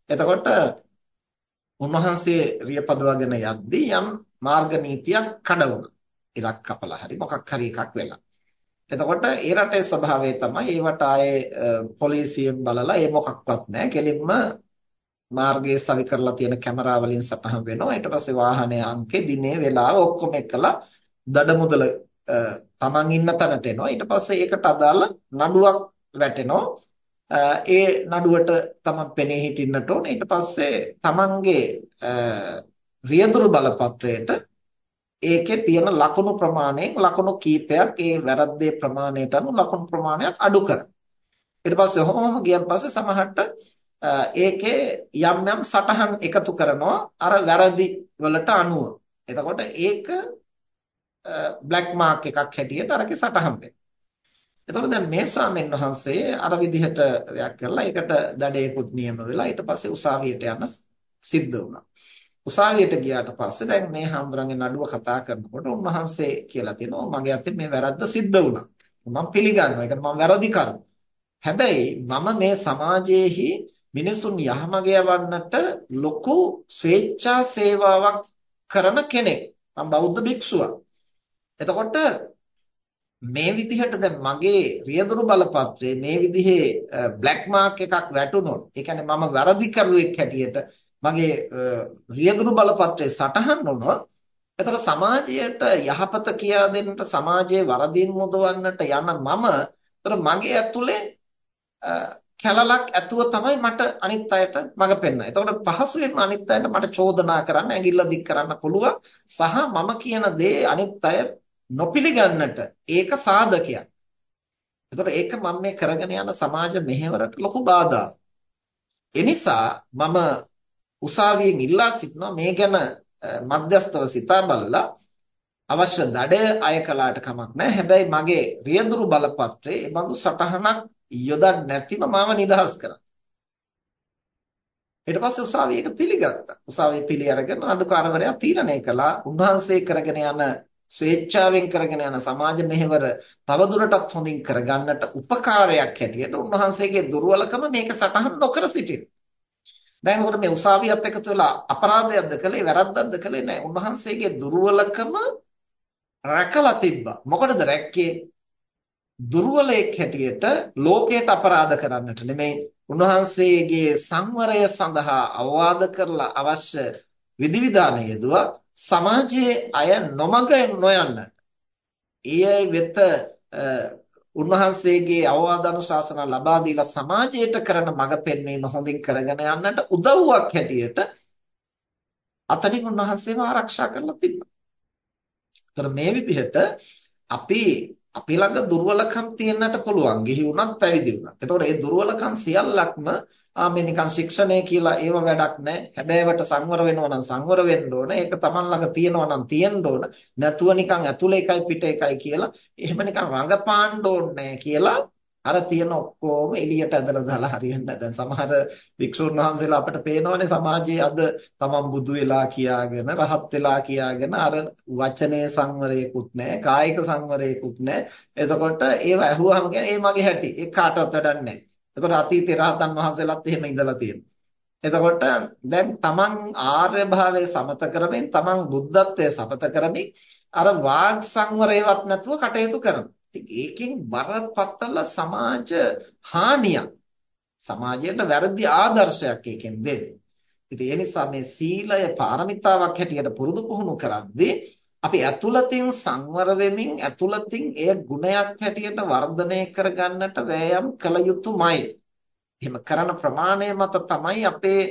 එතකොට උන්වහන්සේ රියපදවගෙන යද්දී යම් මාර්ග නීතියක් කඩවුණා. ඉරක් කපලා හරි මොකක් හරි එකක් වෙලා. එතකොට ඒ රටේ ස්වභාවය තමයි ඒවට ආයේ පොලිසියෙන් බලලා ඒ මොකක්වත් නැහැ. කෙලින්ම මාර්ගයේ සවි කරලා තියෙන කැමරා වලින් සටහන් වෙනවා. ඊට පස්සේ වාහනයේ අංකේ දිනේ වෙලාව ඔක්කොම එකලා දඩමුදල තමන් ඉන්න තැනට එනවා. ඊට පස්සේ ඒකට අදාළ නඩුවක් වැටෙනවා. ඒ නඩුවට තමන් පෙනී හිටින්නට ඕනේ. ඊට පස්සේ තමන්ගේ රියදුරු බලපත්‍රයට ඒකේ තියෙන ලකුණු ප්‍රමාණයෙන් ලකුණු කීපයක් ඒ වැරද්දේ ප්‍රමාණයට අනුව ලකුණු ප්‍රමාණයක් අඩු කරනවා ඊට පස්සේ ඔහොමම ගියන් පස්සේ සමහරට ඒකේ යම් යම් සටහන් එකතු කරනවා අර වැරදි වලට අනුව. එතකොට ඒක බ්ලැක් මාක් එකක් හැටියට අරකේ සටහන් වෙනවා. එතකොට දැන් මේ ස්වාමීන් වහන්සේ අර විදිහට දෙයක් කරලා ඒකට දඩේකුත් නියම වෙලා ඊට පස්සේ උසාවියට යන්න සිද්ධ වුණා. උසාවියට ගියාට පස්සේ දැන් මේ හාමුදුරන්ගේ නඩුව කතා කරනකොට උන්වහන්සේ කියලා තියෙනවා මගේ අතින් මේ වැරද්ද සිද්ධ වුණා. මම පිළිගන්නවා. ඒකට මම වැරදි කරනවා. හැබැයි මම මේ සමාජයේහි මිනිසුන් යහමග යවන්නට ලොකු ස්වේච්ඡා සේවාවක් කරන කෙනෙක්. මම බෞද්ධ භික්ෂුවක්. එතකොට මේ විදිහට දැන් මගේ රියදුරු බලපත්‍රයේ මේ විදිහේ බ්ලැක් මාක් එකක් වැටුනොත් ඒ කියන්නේ මම වැරදි කරුවෙක් හැටියට මගේ රියදුරු බලපත්‍රයේ සටහන් වුණොත් එතකොට සමාජයට යහපත කියා දෙන්නට සමාජයේ වරදින් මුදවන්නට යන මම එතකොට මගේ ඇතුලේ කැලලක් ඇතුව තමයි මට අනිත් අයට මඟ පෙන්වන්නේ. එතකොට පහසුවෙන්ම අනිත් අයට මට චෝදනා කරන්න, ඇඟිල්ල දික් කරන්න පුළුවන්. සහ මම කියන දේ අනිත් අය නොපිළගන්නට ඒක සාධකයක්. එතකොට ඒක මම මේ කරගෙන යන සමාජ මෙහෙවරට ලොකු බාධාවක්. එනිසා මම උසාවියෙන් ඉල්ලා සිටිනවා මේ ගැන මධ්‍යස්තව සිතා බලලා අවශ්‍ය දඩය අය කළාට කමක් නැහැ. හැබැයි මගේ රියදුරු බලපත්‍රයේ ඒ බඳු සටහනක් යොදන්නේ නැතිව මාව නිදහස් කරා. ඊට පස්සේ උසාවිය ඒක පිළිගත්තා. උසාවිය පිළි අරගෙන නඩුකාරවරයා තීරණය කළා උන්වහන්සේ කරගෙන යන ස්වේච්ඡාවෙන් කරගෙන යන සමාජ මෙහෙවර තවදුරටත් හොඳින් කරගන්නට උපකාරයක් හැටියට උන්වහන්සේගේ දුර්වලකම මේක සටහන් නොකර සිටින. දැන් උකට මේ උසාවියත් එකතු වෙලා අපරාධයක්ද කළේ වැරද්දක්ද කළේ නැහැ. උන්වහන්සේගේ දුර්වලකම රැකලා තිබ්බා. මොකටද රැක්කේ? දුර්වලයෙක් හැටියට ලෝකයට අපරාධ කරන්නට නෙමෙයි උන්වහන්සේගේ සංවරය සඳහා අවවාද කරලා අවශ්‍ය විධිවිධාන යෙදුවා සමාජයේ අය නොමග නොයන්නට. ඊයේ වෙත උන්වහන්සේගේ අවවාද අනුශාසනා ලබා දීලා සමාජයට කරන මඟ පෙන්වීම හොඳින් කරගෙන යන්නට උදව්වක් හැටියට අතනින් උන්වහන්සේව ආරක්ෂා කරලා තිබ්බා. ඒතර මේ විදිහට අපි අපි ළඟ දුර්වලකම් තියෙන්නට පුළුවන්. ගිහි වුණත් පැවිදි වුණත්. එතකොට මේ දුර්වලකම් සියල්ලක්ම ආ මේ නිකන් ශික්ෂණය කියලා ඒව වැඩක් නැහැ. හැබෑවට සංවර වෙනවා නම් සංවර වෙන්න ඕන. ඒක Taman ළඟ තියෙනවා නම් තියෙන්න ඕන. නැතුව නිකන් ඇතුලේ එකයි පිට එකයි කියලා එහෙම නිකන් රඟපාන්න ඕනේ කියලා අර තියෙන ඔක්කොම එළියට ඇදලා දාලා හරියන්නේ නැහැ. දැන් සමහර වික්ෂුන් වහන්සේලා අපිට පේනවනේ සමාජයේ අද තමන් බුදු වෙලා කියාගෙන රහත් වෙලා කියාගෙන අර වචනේ සංවරයකුත් නැහැ, කායික සංවරයකුත් නැහැ. එතකොට ඒව ඇහුවාම කියන්නේ ඒ මගේ හැටි. ඒ කාටවත් වැඩක් නැහැ. එතකොට අතීතේ රහතන් වහන්සේලාත් එහෙම ඉඳලා තියෙනවා. එතකොට දැන් තමන් ආර්ය භාවයේ සමත කරමින් තමන් බුද්ධත්වයේ සමත කරමින් අර වාග් සංවරයවත් නැතුව කටයුතු කරනවා. ඒකෙන් බරපතල සමාජ හානියක් සමාජයට වැරදි ආදර්ශයක් ඒකෙන් දෙන්නේ. ඉතින් ඒ නිසා මේ සීලය පාරමිතාවක් හැටියට පුරුදු පුහුණු කරද්දී අපි ඇතුළතින් සංවර වෙමින් ඇතුළතින් එය ගුණයක් හැටියට වර්ධනය කරගන්නට වෑයම් කළ යුතුමයි. එහෙම කරන ප්‍රමාණය මත තමයි අපේ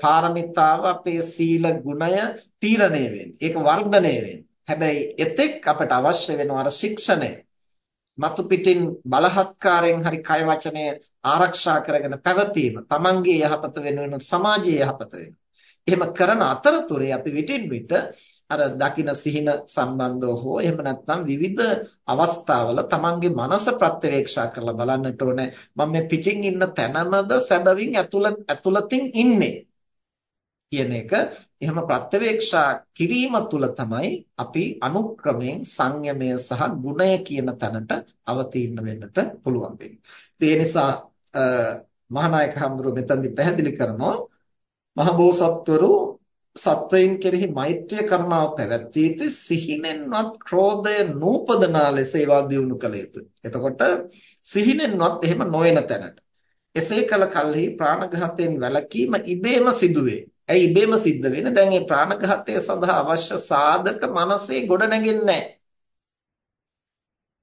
පාරමිතාව අපේ සීල ගුණය තීරණය වෙන්නේ. ඒක වර්ධනය වෙන්නේ. හැබැයි එතෙක් අපට අවශ්‍ය වෙන අර ශික්ෂණය මතු පිටින් බලහත්කාරයෙන් හරි කය වචනය ආරක්ෂා කරගෙන පැවතීම තමන්ගේ යහපත වෙනුවෙන් සමාජයේ යහපත වෙනුවෙන්. එහෙම කරන අතරතුරේ අපි විටින් විට අර දකින සිහින සම්බන්ධව හෝ එහෙම නැත්නම් විවිධ අවස්ථාවල තමන්ගේ මනස ප්‍රත්‍යවේක්ෂා කරලා බලන්නට ඕනේ මම මේ පිටින් ඉන්න තැනමද සැබවින් ඇතුළතින් ඉන්නේ කියන එක එහෙම ප්‍රත්‍යවේක්ෂා කිරීම තුළ තමයි අපි අනුක්‍රමයෙන් සංයමය සහ ගුණය කියන තැනට අවතීර්ණ වෙන්නට පුළුවන් වෙන්නේ. ඒ නිසා මහානායක හඳුරු මෙතනදි පැහැදිලි කරනවා මහබෝසත්වරු සත්වයින් කෙරෙහි මෛත්‍රිය කරුණාව පැවැත්විය යුතු සිහිනෙන්වත් ක්‍රෝධය නූපදනා ලෙස ඒවා දියුණු කළ යුතුයි. එතකොට සිහිනෙන්වත් එහෙම නොවන තැනට. එසේ කල කල්හි ප්‍රාණඝාතයෙන් වැළකීම ඉබේම සිදුවේ. ඇයි ඉබේම සිද්ධ වෙන්නේ? දැන් මේ ප්‍රාණඝාතය සඳහා අවශ්‍ය සාධක මනසේ ගොඩ නැගෙන්නේ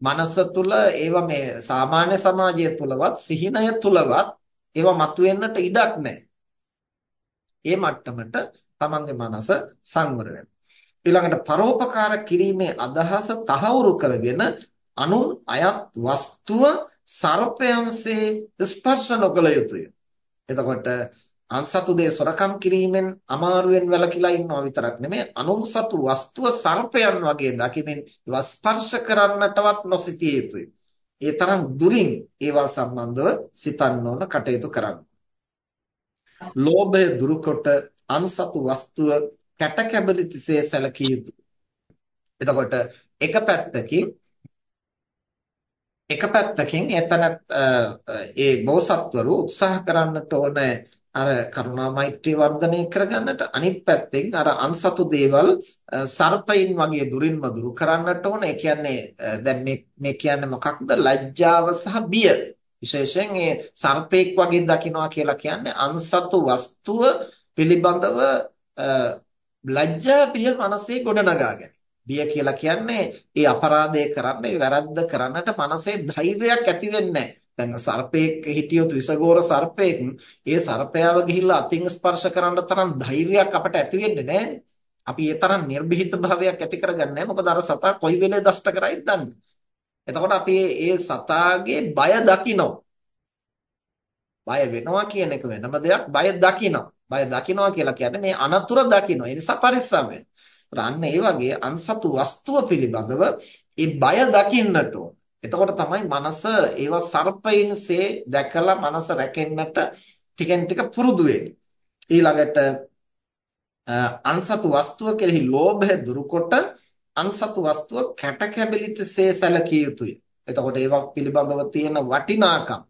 මනස තුල ඒවා මේ සාමාන්‍ය සමාජය තුලවත් සිහිනය තුලවත් ඒවා මතුවෙන්නට ඉඩක් නැහැ. ඒ මට්ටමට තමන්ගේ මනස සංවර වෙනවා. ඊළඟට පරෝපකාර කිරීමේ අදහස තහවුරු කරගෙන අනුන් අයත් වස්තුව සර්පයන්සේ ස්පර්ශ නොකළ යුතුය. එතකොට අන්සතු දේ සොරකම් කිරීමෙන් අමාරුවෙන් වැළකීලා ඉන්නවා විතරක් නෙමෙයි අනුන්සතු වස්තුව සර්පයන් වගේ දකිමින් ඒවා ස්පර්ශ කරන්නටවත් නොසිතිය යුතුයි. ඒ තරම් දුරින් ඒවා සම්බන්ධව සිතන්න ඕන කටයුතු කරන්න. ලෝභය දුරුකොට අන්සතු වස්තුව කැටකැබලිතිසේ සැලකිය යුතුයි. එතකොට එක පැත්තකින් එක පැත්තකින් එතන ඒ බෝසත්වරු උත්සාහ කරන්නට ඕනේ අර කරුණා මෛත්‍රිය වර්ධනය කරගන්නට අනිත් පැත්තෙන් අර අන්සතු දේවල් සර්පයින් වගේ දුරින්ම දුරු කරන්නට ඕන. ඒ කියන්නේ දැන් මේ මේ කියන්නේ මොකක්ද? ලැජ්ජාව සහ බිය. විශේෂයෙන් ඒ සර්පෙක් වගේ දකින්නවා කියලා කියන්නේ අන්සතු වස්තුව පිළිබඳව ලැජ්ජා බිය මනසේ ගොඩනගා ගැනීම. බිය කියලා කියන්නේ ඒ අපරාධය කරන්න, ඒ වැරද්ද කරන්නට මනසේ ධෛර්යයක් ඇති වෙන්නේ දැන් සර්පෙක් හිටියොත් විසගෝර සර්පෙක් ඒ සර්පයාව ගිහිල්ලා අතින් ස්පර්ශ කරන්න තරම් ධෛර්යයක් අපට ඇති වෙන්නේ නැහැ. අපි ඒ තරම් නිර්භීත භාවයක් ඇති කරගන්නේ නැහැ. මොකද අර සතා කොයි වෙලේ දෂ්ට කරයිද දන්නේ. එතකොට අපි ඒ සතාගේ බය දකිනවා. බය වෙනවා කියන එක වෙනම දෙයක්. බය දකිනවා. බය දකිනවා කියලා කියන්නේ මේ අනතුර දකිනවා. ඒ නිසා පරිස්සම් වෙන්න. අන්න ඒ වගේ අන්සතු වස්තුව පිළිබඳව ඒ බය දකින්නට ඕන. එතකොට තමයි මනස ඒව සර්පයින්සේ දැකලා මනස රැකෙන්නට ටිකෙන් ටික පුරුදු වෙන්නේ. ඊළඟට අන්සතු වස්තුව කෙරෙහි ලෝභය දුරුකොට අන්සතු වස්තුව කැට කැබලිතසේ සැලකිය යුතුය. එතකොට ඒවා පිළිබඳව තියෙන වටිනාකම්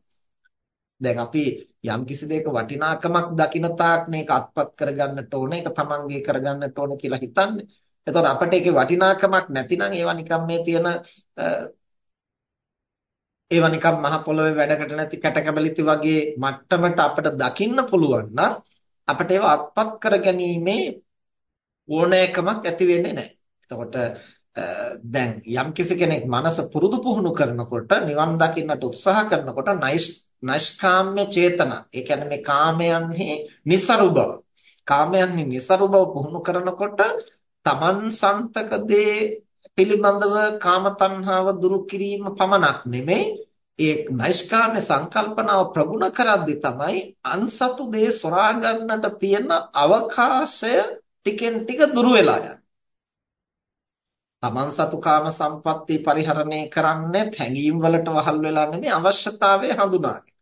දැන් අපි යම් කිසි දෙයක වටිනාකමක් දකින තාක් මේක අත්පත් කරගන්නට ඕන ඒක තමන්ගේ කරගන්නට ඕන කියලා හිතන්නේ. එතකොට අපිට ඒකේ වටිනාකමක් නැතිනම් ඒවා නිකම් මේ තියෙන ඒවා නිකම් මහ පොළොවේ වැඩකට නැති කැටකැබලිති වගේ මට්ටමට අපිට දකින්න පුළුවන් නම් අපිට ඒවා අත්පත් කරගැනීමේ ඕනෑකමක් ඇති වෙන්නේ නැහැ. එතකොට දැන් යම් කිසි කෙනෙක් මනස පුරුදු පුහුණු කරනකොට නිවන් දකින්නට උත්සාහ කරනකොට නෛෂ්කාම්‍ය චේතන ඒ කියන්නේ මේ කාමයන්හි નિසරු බව කාමයන්හි નિසරු බව පුහුණු කරනකොට තමන් සන්තක දේ පිළිබඳව කාම තණ්හාව දුරු කිරීම පමණක් නෙමෙයි ඒ නෛෂ්කාම්‍ය සංකල්පනාව ප්‍රගුණ කරද්දී තමයි අන්සතු දේ සොරා ගන්නට තියෙන අවකාශය ටිකෙන් ටික දුරු වෙලා යන්නේ. තමන් සතු කාම සම්පatti පරිහරණය කරන්නේ හැඟීම් වලට වහල් වෙලා නෙමෙයි අවශ්‍යතාවය හඳුනාගෙන.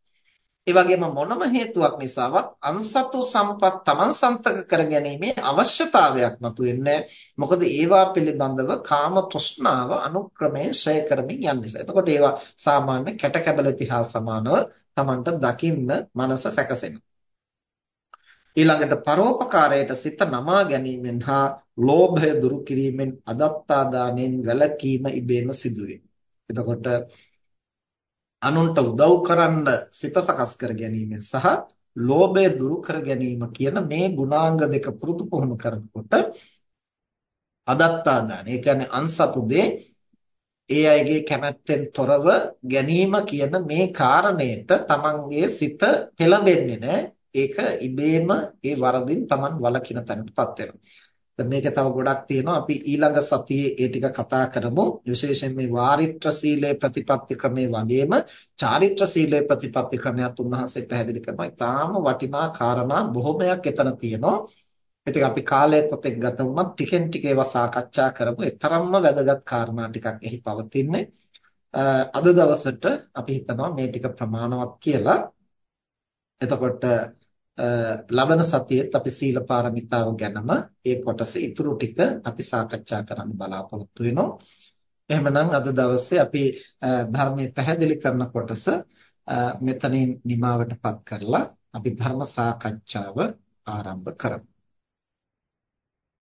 ඒ වගේම මොනම හේතුවක් නිසාවත් අන්සතු සම්පත් තමන් සන්තක කරගැනීමේ අවශ්‍යතාවයක් මතුවෙන්නේ මොකද ඒවා පිළිබඳව කාම තෘෂ්ණාව අනුක්‍රමයෙන් ඡය කරමින් යන නිසා. එතකොට ඒවා සාමාන්‍ය කැටකැබලති හා සමානව තමන්ට දකින්න මනස සැකසෙනවා. ඊළඟට පරෝපකාරයට සිත නමා ගැනීමෙන් හා ලෝභය දුරු කිරීමෙන් අදත්තා දාණයෙන් වැළකීම ඉබේම සිදුවේ. එතකොට අනුන්ට උදව් කරන්න සිත සකස් කර ගැනීමෙන් සහ ලෝභය දුරු කර ගැනීම කියන මේ ගුණාංග දෙක පුරුදු පුහුණු කරනකොට අදත්තා දාන. ඒ කියන්නේ අන්සතු දේ ඒ අයගේ කැමැත්තෙන් තොරව ගැනීම කියන මේ කාරණයට තමන්ගේ සිත පෙළඹෙන්නේ නැහැ. ඒක ඉබේම ඒ වරදින් තමන් වළකින තැනටපත් වෙනවා. දැන් මේක තව ගොඩක් තියෙනවා. අපි ඊළඟ සතියේ ඒ ටික කතා කරමු. විශේෂයෙන් මේ වාරිත්‍ර සීලේ ප්‍රතිපත්ති ක්‍රමයේ වගේම චාරිත්‍ර සීලේ ප්‍රතිපත්ති ක්‍රමයක් උන්වහන්සේ පැහැදිලි කරනවා. ඊටාම වටිනා කාරණා බොහොමයක් එතන තියෙනවා. ඉතින් අපි කාලය කොතෙක් ගත වුණත් ටිකෙන් ටික ඒවා සාකච්ඡා කරමු. ඒ තරම්ම වැදගත් කාරණා ටිකක් එහි පවතින්නේ. අද දවසට අපි හිතනවා මේ ටික ප්‍රමාණවත් කියලා. එතකොට ලබන සතියේත් අපි සීල පාරමිතාව ගැනම ඒ කොටස ඉතුරු ටික අපි සාකච්ඡා කරන්න බලාපොරොත්තු වෙනවා. එහෙමනම් අද දවසේ අපි ධර්මයේ පැහැදිලි කරන කොටස මෙතනින් නිමාවටපත් කරලා අපි ධර්ම සාකච්ඡාව ආරම්භ කරමු.